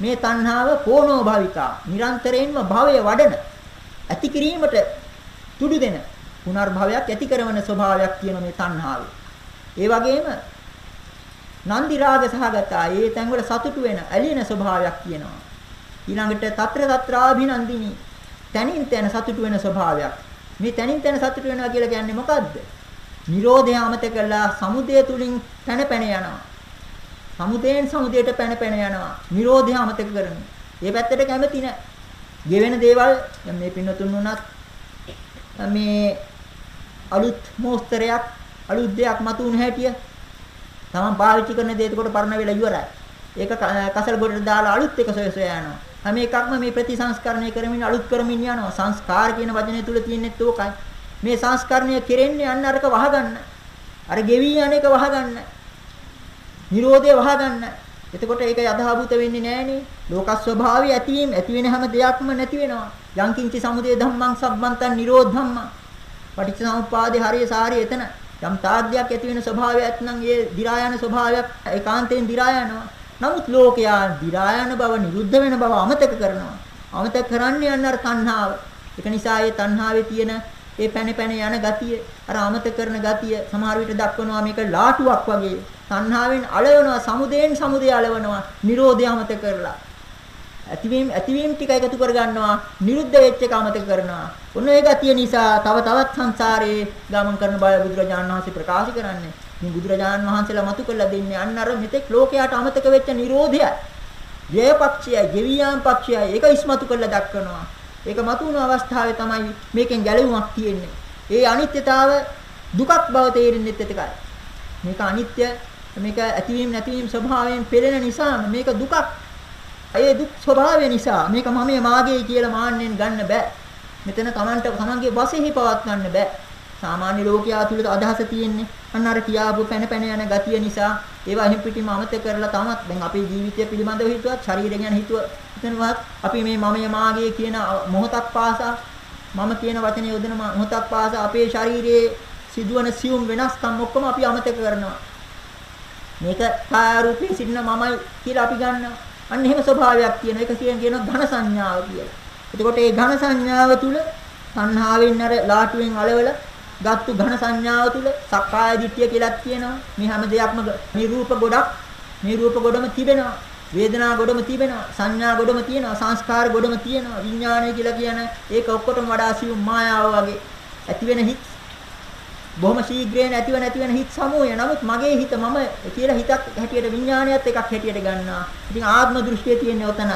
මේ තණ්හාව පෝනෝ භවිකා නිරන්තරයෙන්ම භවය වඩන ඇති කිරීමට තුඩු දෙන පුනර්භවයක් ඇති කරන ස්වභාවයක් තියෙන මේ තණ්හාවේ. ඒ වගේම නන්දි රාග සහගතා ඒ තැන්වල සතුටු වෙන ඇලෙන ස්වභාවයක් කියනවා. ඊළඟට తත්‍ර తත්‍රාභිනන්දිනි තනින් තන සතුටු වෙන ස්වභාවයක්. මේ තනින් තන සතුටු වෙනවා කියලා කියන්නේ මොකද්ද? Nirodha අමතක කළා සමුදය තුලින් පැන පැන යනවා. සමුදයෙන් සමුදයට පැන පැන යනවා. Nirodha අමතක කරන. ඒ පැත්තට කැමති නැහැ. ගෙවෙන දේවල් මේ පින්නතුන් උනත් මේ අලුත් මෝස්තරයක් අලුත් දෙයක් මතුවුන හැටිය තමන් පාවිච්චි කරන දේ එතකොට පරණ වෙලා ඉවරයි. ඒක කසල් ගොඩට දාලා අලුත් එක සොය සොය යනවා. හැම එකක්ම මේ ප්‍රතිසංස්කරණය කරමින් අලුත් කරමින් යනවා. සංස්කාර කියන වචනේ තුල තියෙනෙත් ඕකයි. මේ සංස්කරණය කෙරෙන්නේ අන්න අරක වහගන්න. අර ගෙවි යන එක වහගන්න. Nirodhe වහගන්න. එතකොට ඒක යථාභූත වෙන්නේ නෑනේ. ලෝක ස්වභාවය ඇතිවීම ඇති වෙන හැම දෙයක්ම නැති වෙනවා. යංකින්චි සමුදය ධම්මං සම්බන්තං නිරෝධම්මං පටිච්චසමුප්පාදේ හරිය සාරිය එතන යම් තාග්ගයක් ඇති වෙන ස්වභාවයක් නම් ඒ දි รา යන ස්වභාවයක් ඒකාන්තයෙන් දි รา යනවා. නමුත් ලෝකයා දි รา යන බව නිරුද්ධ වෙන බව අමතක කරනවා. අමතක කරන්නේ අන්න අර තණ්හාව. ඒක නිසා ඒ තණ්හාවේ තියෙන ඒ පැන පැන යන ගතිය අර අමතක කරන ගතිය සමහර විට දක්වනවා මේක ලාටුවක් වගේ තණ්හාවෙන් අලවනවා සමුදයෙන් සමුදය අලවනවා නිරෝධය අමතක කරලා ඇතිවීම ඇතිවීම ටික එකතු කර ගන්නවා නිරුද්ධ වෙච්ච එක අමතක කරනවා. ඔන්න ඒ ගතිය නිසා තව තවත් සංසාරේ ගමන් කරන බය බුදුරජාණන් වහන්සේ ප්‍රකාශ කරන්නේ. මේ බුදුරජාණන් වහන්සේලා මතු කරලා දෙන්නේ අන්න අර මෙතෙක් ලෝකයට අමතක වෙච්ච නිරෝධය ජයපක්ෂයයි ගෙවියාම් පක්ෂයයි ඒක ඉස්මතු කරලා දක්වනවා. ඒක මතු වුණු අවස්ථාවේ තමයි මේකෙන් ගැලවීමක් තියෙන්නේ. ඒ අනිත්‍යතාව දුකක් බව තේරෙන්නේ එතකයි මේක අනිත්‍ය මේක ඇතිවීම නැතිවීම ස්වභාවයෙන් පෙළෙන නිසා මේක දුකක්. ඒ දුක් ස්වභාවය නිසා මේක මමයේ මාගේ කියලා මාන්නෙන් ගන්න බෑ. මෙතන Tamanට Tamanගේ වශයෙහි පවත්වන්න බෑ. සාමාන්‍ය ලෝකයා තුල අදහස තියෙන්නේ අන්න අර කියාපු පැන පැන යන ගතිය නිසා ඒවා හිම් පිටිම අමතක කරලා තමත් දැන් අපේ ජීවිතය පිළිබඳව හිතුවත් ශරීරය ගැන හිතුව හිතනවත් අපි මේ මමයේ මාගේ කියන මොහොතක් පාසා මම කියන වචනේ යොදන මොහොතක් පාසා අපේ ශරීරයේ සිදුවන සියුම් වෙනස්කම් ඔක්කොම අපි අමතක කරනවා මේක කායරූපී සිටින මමයි කියලා අපි ගන්නවා අන්න එහෙම ස්වභාවයක් තියෙන එක කියන කියනවා ඝන සංඥාව කියලා. එතකොට මේ ඝන සංඥාව තුල සංහාවෙන් අර ලාටුවෙන් අලවල ගත්තු ඝන සංඥාව තුල සක්කාය දිට්ඨිය කියලාත් කියනවා. මේ හැම දෙයක්ම මේ රූප ගොඩක් මේ රූප ගොඩම තිබෙනවා. වේදනා ගොඩම තිබෙනවා. සංඥා ගොඩම තියෙනවා. සංස්කාර ගොඩම තියෙනවා. විඥානය කියලා කියන ඒක ඔක්කොටම වඩා සියුම් මායාව වගේ ඇති වෙන හිත් බොහොම ශීඝ්‍රයෙන් ඇතිව නැති වෙන හිත සමූහය. නමුත් මගේ හිත මම කියලා හිතක් හැටියට විඥානයත් එකක් හැටියට ගන්නවා. ඉතින් ආත්ම දෘෂ්ටිය තියෙන්නේ ඔතන.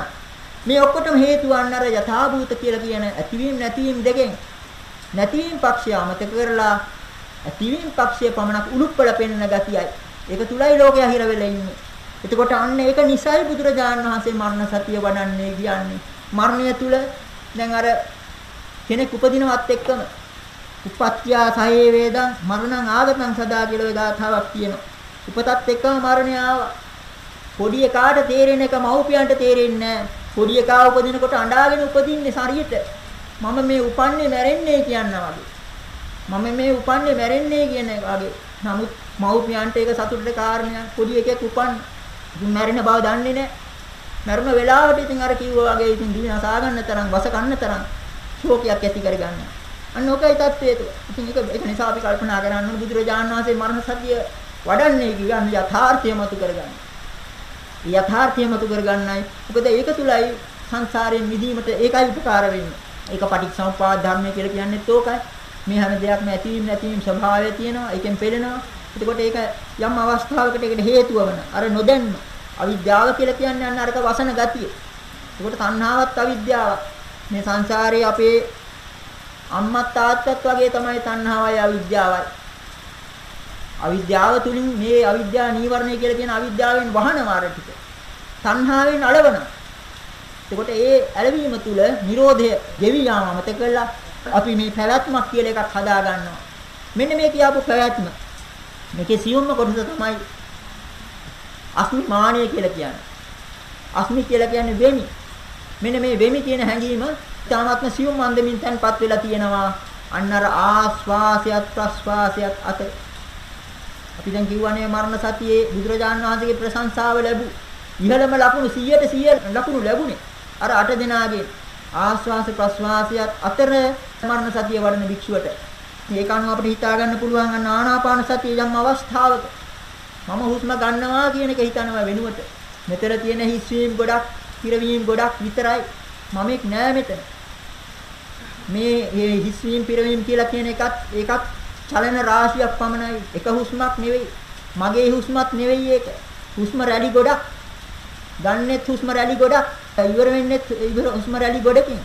මේ ඔක්කොටම හේතුව අන්නර යථාභූත කියලා කියන ඇතිවීම නැතිවීම දෙකෙන් නැතිවීම පක්ෂය අමතක කරලා ඇතිවීම පක්ෂය පමණක් උලුප්පල පෙන්වන ගතියයි. ඒක තුලයි ලෝකයා හිර වෙලා ඉන්නේ. එතකොට අන්න ඒක නිසයි බුදුරජාණන් වහන්සේ මරණ සතිය වඩන්නේ කියන්නේ. මරණය තුල දැන් අර කෙනෙක් උපදිනවත් එක්කම උපත්ත්‍යා සහේ වේදං මරණං ආගතං සදා කියලා ගාථාවක් තියෙනවා. උපතත් එක්කම මරණය ආවා. පොඩි එකාට තේරෙන එක මව්පියන්ට තේරෙන්නේ නැහැ. පොඩි එකා උපදිනකොට අඬාගෙන උපදින්නේ සරියට. මම මේ උපන්නේ මැරෙන්නේ කියනවා වගේ. මම මේ උපන්නේ මැරෙන්නේ කියන වගේ. නමුත් මව්පියන්ට ඒක සතුටට කාරණයක්. පොඩි එකෙක් උපන් ඉතින් මැරෙන බව දන්නේ නැහැ. මැරුණ වෙලාවට ඉතින් අර කිව්වා වගේ ඉතින් දිවි නසා ගන්න තරම්, වස ගන්න තරම් ශෝකයක් ඇති කරගන්නවා. අන්න ඔකයි தත්ත්වය තුල. ඉතින් ඒක ඒක නිසා අපි කල්පනා කරන්න ඕනේ බුදුරජාණන් වහන්සේ මරණ සතිය වඩන්නේ කියන්නේ යථාර්ථය මතු කරගන්න. යථාර්ථය මතු කරගන්නයි. මොකද ඒක තුලයි සංසාරයෙන් මිදීමට ඒකයි උපකාර වෙන්නේ. ඒක පටිච්චසමුප්පාද ධර්මය කියලා කියන්නේත් ඕකයි. මේ හැම දෙයක්ම ඇතිවීම නැතිවීම ස්වභාවය තියෙනවා. ඒකෙන් පෙළෙනවා. එතකොට ඒක යම් අවස්ථාවකට ඒකට හේතුව වෙන. අර නොදැන්ම අවිද්‍යාව කියලා කියන්නේ අන්න අරක වසන ගතිය. එතකොට තණ්හාවත් අවිද්‍යාව. මේ සංසාරේ අපේ අම්මත් තාත්තත් වගේ තමයි තණ්හාවයි අවිද්‍යාවයි. අවිද්‍යාව තුලින් මේ අවිද්‍යාව නීවරණය කියලා කියන අවිද්‍යාවෙන් වහනවා අර ටික. තණ්හාවෙන් අලවනවා. එතකොට ඒ ඇලවීම තුල Nirodha ගෙවි යාම මත කළා අපි මේ පැවැත්මක් කියලා එකක් හදා ගන්නවා. මෙන්න මේ කියාපු පැවැත්ම. මේකේ සියුම්ම කොටස තමයි අස්මිමානය කියලා කියන්නේ. අස්මි කියලා කියන්නේ වෙමි. මෙන්න මේ වෙමි කියන හැඟීම ඊ타ත්ම සියුම් අන්දමින් තැන්පත් වෙලා තියෙනවා. අන්න අර ආස්වාසයත් ප්‍රස්වාසයත් අතර අපි දැන් කියවනේ මරණ සතියේ බුදුරජාණන් වහන්සේගේ ප්‍රශංසාව ලැබු. ඉහළම ලකුණු 100ට 100 ලකුණු ලැබුණේ. අර අට දෙනාගේ ආස්වාස ප්‍රස්වාසයත් අතර මරණ සතිය වඩන භික්ෂුවට. මේක අනුව අපිට හිතා ගන්න පුළුවන් අන්න ආනාපාන සතිය යම් අවස්ථාවක මම හුස්ම ගන්නවා කියන එක හිතනවා වෙනුවට. මෙතන තියෙන හිස්වීම් ගොඩක් පිරවීම් ගොඩක් විතරයි. මමෙක් නෑ මෙතන. මේ මේ හිස්වීම පිරවීම කියලා කියන එකත් ඒකත් චලන රාශියක් පමණයි. එක හුස්මක් නෙවෙයි මගේ හුස්මත් නෙවෙයි ඒක. හුස්ම රැලි ගොඩක්. ගන්නෙත් හුස්ම රැලි ගොඩක්. ඉවර වෙන්නෙත් ඉවර හුස්ම රැලි ගොඩකින්.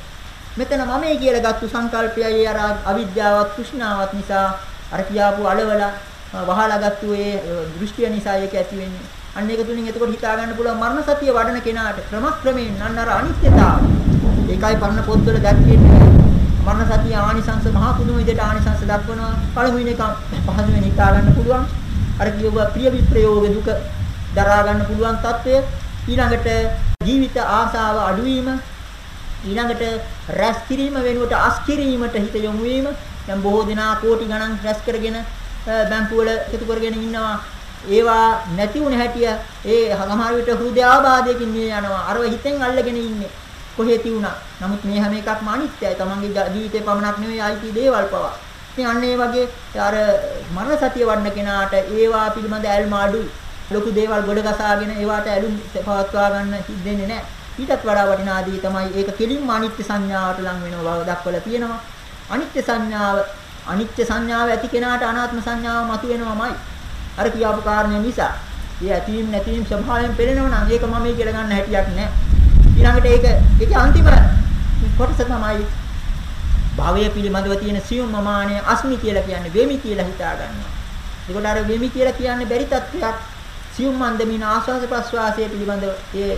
මෙතන මමයි කියලා ගත්තු සංකල්පයයි අර අවිද්‍යාවත් තෘෂ්ණාවත් නිසා අර කියාපු අලවල වහලා ගත්තු ඒ දෘෂ්ටිය නිසා ඒක ඇති වෙන්නේ. අන්න ඒක තුලින් එතකොට හිතා ගන්න පුළුවන් මරණ සතිය වඩන කෙනාට ක්‍රමක්‍රමයෙන් අන්න අර අනිත්‍යතාව. ඒකයි පරණ පොත්වල දැක්කේ මරණ සතිය ආනිසංස මහා පුදුම විදිහට ආනිසංස දක්වනවා. පළමුවෙනි එක පහසුවෙන් හිතා ගන්න පුළුවන්. අර කියුවා ප්‍රිය විප්‍රයෝග දුක දරා ගන්න පුළුවන් తත්වය. ඊළඟට ජීවිත ආසාව අඩුවීම ඊළඟට රැස් කිරීම වෙනුවට අස් කිරීමට හිත යොමු වීම දැන් බොහෝ දෙනා කෝටි ගණන් රැස් කරගෙන බැංකු වල එකතු කරගෙන ඉන්නවා ඒවා නැති වුණ හැටිය ඒ සමහර විට හෘදය ආබාධයකින් මිය යනවා අරව හිතෙන් අල්ලගෙන ඉන්නේ කොහේ තියුණා. නමුත් මේ හැම එකක්ම අනිත්‍යයි. තමන්ගේ ජීවිතේ පමණක් නෙවෙයි ආයිති දේවල් පවා. ඉතින් අන්න ඒ වගේ අර මරණ සතිය වඩන කෙනාට ඒවා පිළිබඳ ඇල්ම අඩුයි. ලොකු දේවල් ගොඩ ගසාගෙන ඒවට ඇලුම් පවත්වා ගන්න හිතෙන්නේ නැහැ. ඊටත් වඩා වටිනා දේ තමයි ඒක කෙලින්ම අනිත්‍ය සංඥාවට ලං වෙන බව දක්වලා තියෙනවා. අනිත්‍ය සංඥාව අනිත්‍ය සංඥාව ඇති කෙනාට අනාත්ම සංඥාව මතුවෙනවමයි. අර කියාපු කාරණේ නිසා. ඒ ඇතීම් නැතිවීම ස්වභාවයෙන් පෙළෙනව නම් ඒක මම කියලා ගන්න හැටියක් නැහැ. ඊළඟට ඒක ඒකේ අන්තිම කොටස තමයි භවය පිළිබඳව තියෙන සියුම් මමානය අස්මි කියලා කියන්නේ වෙමි කියලා හිතා ගන්නවා. ඒකට අර වෙමි කියලා කියන්නේ බැරි තත්ත්වයක් සියුම් මන්දමින ආස්වාස ප්‍රස්වාසයේ පිළිබඳව ඒ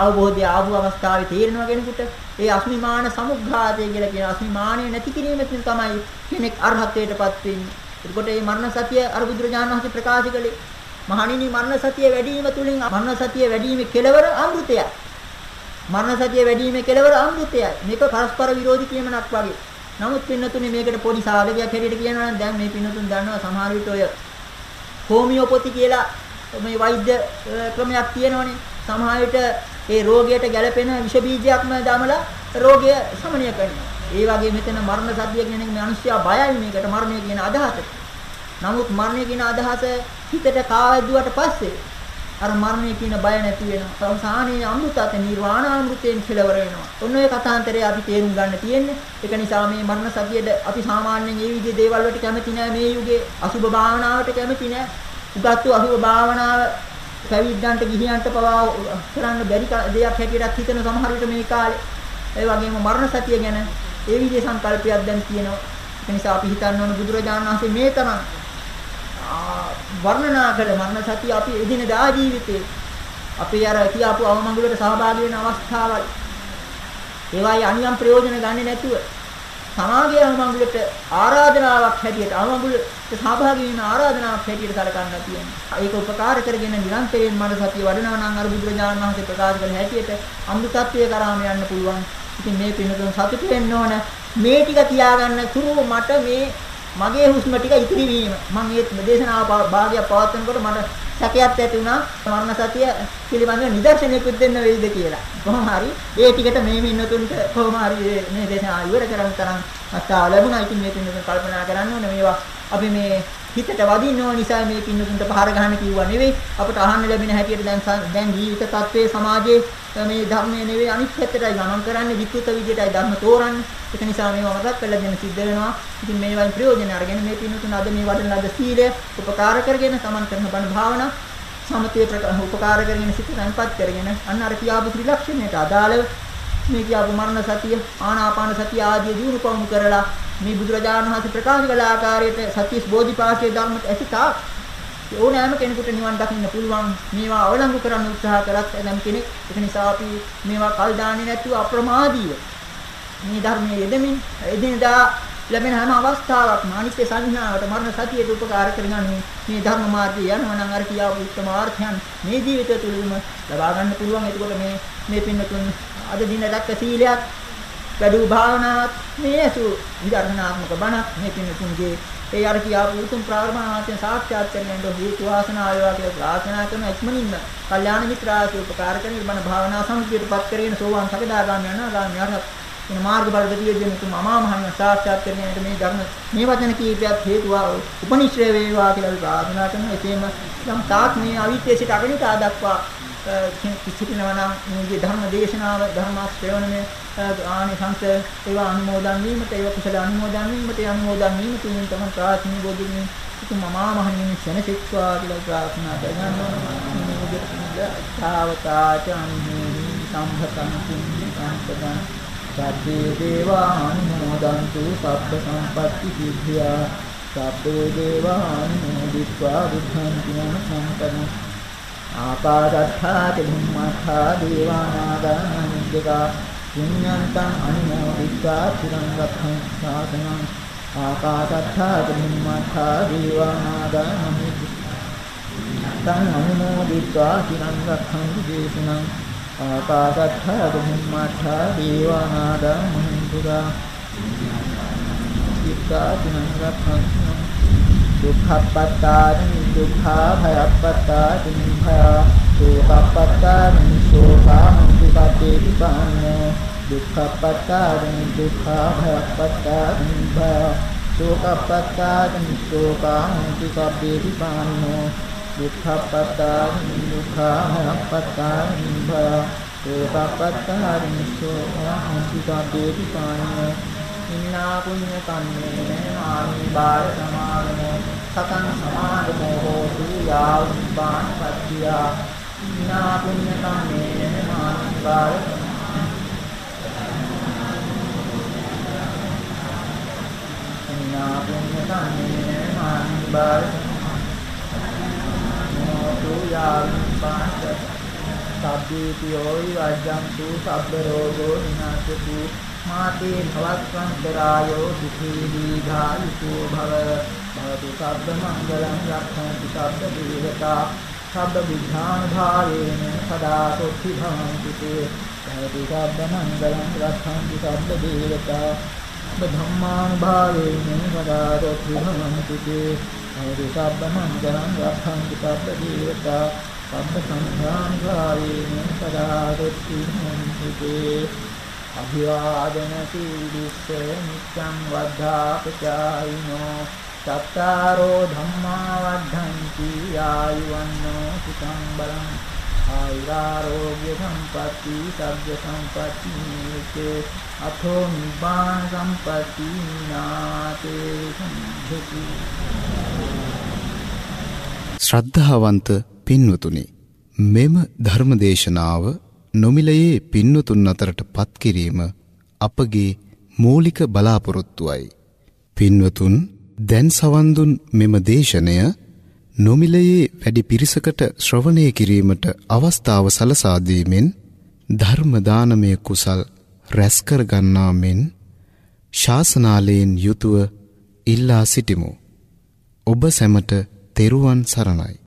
අවබෝධය ආපු අවස්ථාවේ තේරෙනවා කෙනෙකුට ඒ අස්මිමාන සමුග්ඝාතය කියලා කියන අස්මිමානය නැති කිරීමෙන් තමයි කෙනෙක් අරහත්ත්වයටපත් වෙන්නේ. එතකොට මේ මරණ සතිය අර බුදුරජාණන් වහන්සේ ප්‍රකාශ කළේ මහණෙනි මරණ සතිය වැඩි වීම තුලින් මරණ සතිය වැඩි වීමේ කෙලවර අමෘතයයි. මරණ සතිය වැඩි වීමේ කෙලවර අමෘතයයි. මේක පරස්පර විරෝධී කියමනක් වගේ. නමුත් පින්නතුනේ මේකට පොඩි සාධකයක් හැටියට කියනවා නම් දැන් මේ පින්නතුන් දන්නවා සමහර විට ඔය හෝමියෝපති කියලා මේ වෛද්‍ය ක්‍රමයක් තියෙනවනේ. සමහර විට ඒ රෝගයට ගැළපෙන විෂ බීජයක්ම දාමලා රෝගය සමනය කරනවා. ඒ වගේ මෙතන මරණ සතිය කියන එක මිනිස්සයා බයයි මේකට මරණය කියන අදහසට. නමුත් මරණය කියන අදහස හිතට කාවැදුවට පස්සේ අර මරණය කියන බය නැති වෙනවා. අවසානයේ අමෘතත නිර්වාණ අමෘතයෙන් කෙලවර වෙනවා. ඔන්න ඔය කතාන්තරය අපි තේරුම් ගන්න තියෙන්නේ. ඒක නිසා මේ මරණ සතියේද අපි සාමාන්‍යයෙන් මේ විදිහේ දේවල් වලට කැමති නෑ මේ යුගයේ අසුබ භාවනාවට කැමති නෑ. උගත්තු අසුබ භාවනාව පැවිද්දන්ට ගිහියන්ට පවා කරන්න බැරි දෙයක් හැටියට හිතන සමහර විට මේ කාලේ ඒ වගේම මරණ සතිය ගැන ඒ විදිහේ සංකල්පයක් දැන් තියෙනවා. ඒ නිසා අපි හිතන්න ඕන බුදුරජාණන් වහන්සේ මේ තරම් වර්ණනා කළ මරණ සතිය අපි එදිනදා ජීවිතේ අපි අර කියාපු අවමංගලයට සහභාගී වෙන අවස්ථාවල් ඒවායි අනියම් ප්‍රයෝජන ගන්නේ නැතුව සමාගයේ අවමංගලයට ආරාධනාවක් හැටියට අවමංගලයට සහභාගී වෙන ආරාධනාවක් හැටියට සැලකන්න තියෙනවා. ඒක උපකාර කරගෙන නිරන්තරයෙන් මරණ සතිය වඩනවා නම් අර බුදුරජාණන් වහන්සේ ප්‍රකාශ කළ හැටියට අමෘතත්වයේ කරාම යන්න පුළුවන්. ඉතින් මේ පිනතුන් සතුටු වෙන්න ඕන. මේ ටික තියාගන්න තුරු මට මේ මගේ හුස්ම ටික ඉතිරි වීම මම මේ දේශනාව භාගයක් පවත්වනකොට මට සැකයක් ඇති වුණා මරණ සතිය පිළිබඳව නිදර්ශනයකුත් දෙන්න වෙයිද කියලා. කොහොම හරි ඒ ටිකට මේ මින්නතුන්ට කොහොම හරි මේ දේශනාව ඉවර කරන්න තරම් අත්තාව ලැබුණා. ඉතින් මේ පින්නතුන් කල්පනා කරන්න ඕනේ මේවා අපි මේ හිතට වදින්න ඕන නිසා මේ පින්නතුන්ට පහර ගන්න කිව්වා නෙවෙයි. අපට අහන්න ලැබෙන හැටියට දැන් දැන් ජීවිත තත්ත්වයේ සමාජයේ මේ ධර්මයේ නෙවෙයි අනිත් පැත්තටයි ගමන් කරන්නේ විකෘත විදියටයි ධර්ම තෝරන්නේ. ඒක නිසා මේවා මතක් කරලා දෙන්න සිද්ධ වෙනවා. ඉතින් මේවායින් ප්‍රයෝජන අරගෙන මේ පින්නතුන් අද මේ වඩන ලද සීලය උපකාර කරගෙන සමන් කරන බණ භාවනා සමතේ උපකාර කරගෙන සිත සංපත් කරගෙන අන්න අර කියාපු ත්‍රිලක්ෂණයට අදාළව මේ කියාපු මරණ සතිය ආනාපාන සතිය ආදී දිනු පවමු කරලා මේ බුදුරජාණන් වහන්සේ ප්‍රකාශ කළ ආකාරයට සත්‍යස් බෝධිපාක්ෂයේ ධර්මයට ඇසිතා ඕනෑම කෙනෙකුට නිවන් දකින්න පුළුවන්. මේවා අවලංගු කරන්න උත්සාහ කරත් නම් කෙනෙක්. ඒක නිසා අපි මේවා කල් දාන්නේ නැතුව අප්‍රමාදීව මේ ධර්මයේ යෙදමින් එදිනදා ලැබෙන හැම අවස්ථාවකම අනිත්‍ය සංඥාවට මරණ සතියට උපකාර කරගන්නේ මේ ධර්ම මාර්ගය යනවා නම් අර කියාපු උත්තම ආර්ථයන් මේ ජීවිතය තුළම ලබා ගන්න පුළුවන්. එතකොට මේ මේ පින්නතුන් අද දින දැක්ක සීලයක් වැඩි භාවනාවක් මේ අසු විදර්ශනාත්මක බණක් මේ පින්තුන්ගේ ඒ අර කියාපු උතුම් ප්‍රාර්ථනාවෙන් සාක්ෂාත් කරගන්න හේතු වාසනා වේවා කියලා ප්‍රාර්ථනා කරන ඉක්මනින්ම කල්යාණ මිත්‍රාසු උපකාර කරගෙන බණ භාවනා සම්පූර්ණපත් කරගෙන සෝවාන් සකදාගාමී අනාගාමී අරහත්. වෙන මාර්ගඵල දෙවියන් තුම අමා මහ නිවන් සාක්ෂාත් කරගන්නට මේ ධර්ම මේ වචන කීපයක් හේතුවා උපනිශ්‍රේ වේවා කියලා ප්‍රාර්ථනා කරනවා. එසේම යම් තාක් මේ අවිද්‍යාව සිට අගනිතා දක්වා සිටිනවා නම් මේ ධර්ම දේශනාව ධර්ම ශ්‍රවණය ආනිසංස ඒවා අනුමෝදන් වීමට ඒවා කුසල අනුමෝදන් වීමට ඒ අනුමෝදන් වීම තුලින් තමයි ප්‍රාර්ථනා බෝධිමින් ඉතින් මමා මහණෙනි සෙනසෙක්වා කියලා ප්‍රාර්ථනා කරනවා. තාවතාචාන්හි සම්භතං පුඤ්ඤ සම්පදං සබ්බේ දේවා අනුමෝදන්තු සබ්බ සම්පත්ති සිද්ධා සබ්බේ දේවා අනුමෝදිत्वा බුද්ධං කියන සම්පදං ආපාදත්ථාති බුම්මත්ථා දේවානාගානිද්දකා පුඤ්ඤන්තං අනුමෝදිත්වා චිරං රක්ඛං සාසනං ආකාශත්ථාති බුම්මත්ථා දේවානාගානිද්දකා තං අනුමෝදිත්වා චිරං රක්ඛං දේශනං ආකාශත්ථා බුම්මත්ථා දේවානාගානිද්දකා චිත්තා චිරං රක්ඛං දුක්ඛප්පත්තානි දුක්ඛා භයප්පත්තානි භය සෝකප්පත්තානි සෝකාන්ති පත්තේ විපාන්නෝ දුක්ඛප්පත්තානි දුක්ඛා භයප්පත්තානි භය සෝකප්පත්තානි සෝකාන්ති පත්තේ විපාන්නෝ දුක්ඛපත්තානි දුක්ඛාමපත්තානි භා සෝපපත්තානි සෝපංසිකාදේති පාණය ඉන්නා පුඤ්ඤ කම්මේන ආමි බාල සමානෝ සතං සමාදමෝ හෝතු යාවුබ්බාන පත්තියා ඉන්නා පුඤ්ඤ කම්මේන ආමි බාල ඉන්නා පුඤ්ඤ කම්මේන ආමි බාල හෝතු යාවුබ්බාන සබ්බීතියෝ විවජ්ජන්තු සබ්බ රෝගෝ විනාශතු මාතේ භවත්වන්තරායෝ සුඛී දීඝායුකෝ භව භවතු සබ්බ මංගලං රක්ඛන්තු සබ්බ දීවතා සබ්බ විඥාන භාවේන සදා සොත්ති භවන්තු තේ භවතු සබ්බ මංගලං රක්ඛන්තු සබ්බ දීවතා ධම්මාන භාවේන සදා සොත්ති භවන්තු තේ භවතු සබ්බ මංගලං රක්ඛන්තු සබ්බ දීවතා සබ්බ සංඝාන් භාවේන සදා සොත්ති භවන්තු තේ අභිවාදන සීලිස්ස නිච්ඡං වද්ධාපචායිනෝ චත්තාරෝ ධම්මා වද්ධන්ති ආයුවන්නෝ සුඛං බලං ආයුරාෝග්‍ය සම්පatti සබ්බ සම්පatti නිච්චේ අතෝ නිබ්බාන සම්පatti නාතේ සම්භති ශ්‍රද්ධාවන්ත පින්වතුනි මෙම ධර්මදේශනාව නොමිලයේ පින්නතුන් අතරට පත් කිරීම අපගේ මූලික බලාපොරොත්තුවයි. පින්වතුන් දැන් සවන් දුන් මෙම දේශනය නොමිලයේ වැඩි පිරිසකට ශ්‍රවණය කිරීමට අවස්ථාව සලසා දීමෙන් ධර්ම දානමය කුසල් රැස්කර ගන්නා මෙන් ශාසනාලයෙන් යුතුව ඉල්ලා සිටිමු. ඔබ සැමට තෙරුවන් සරණයි.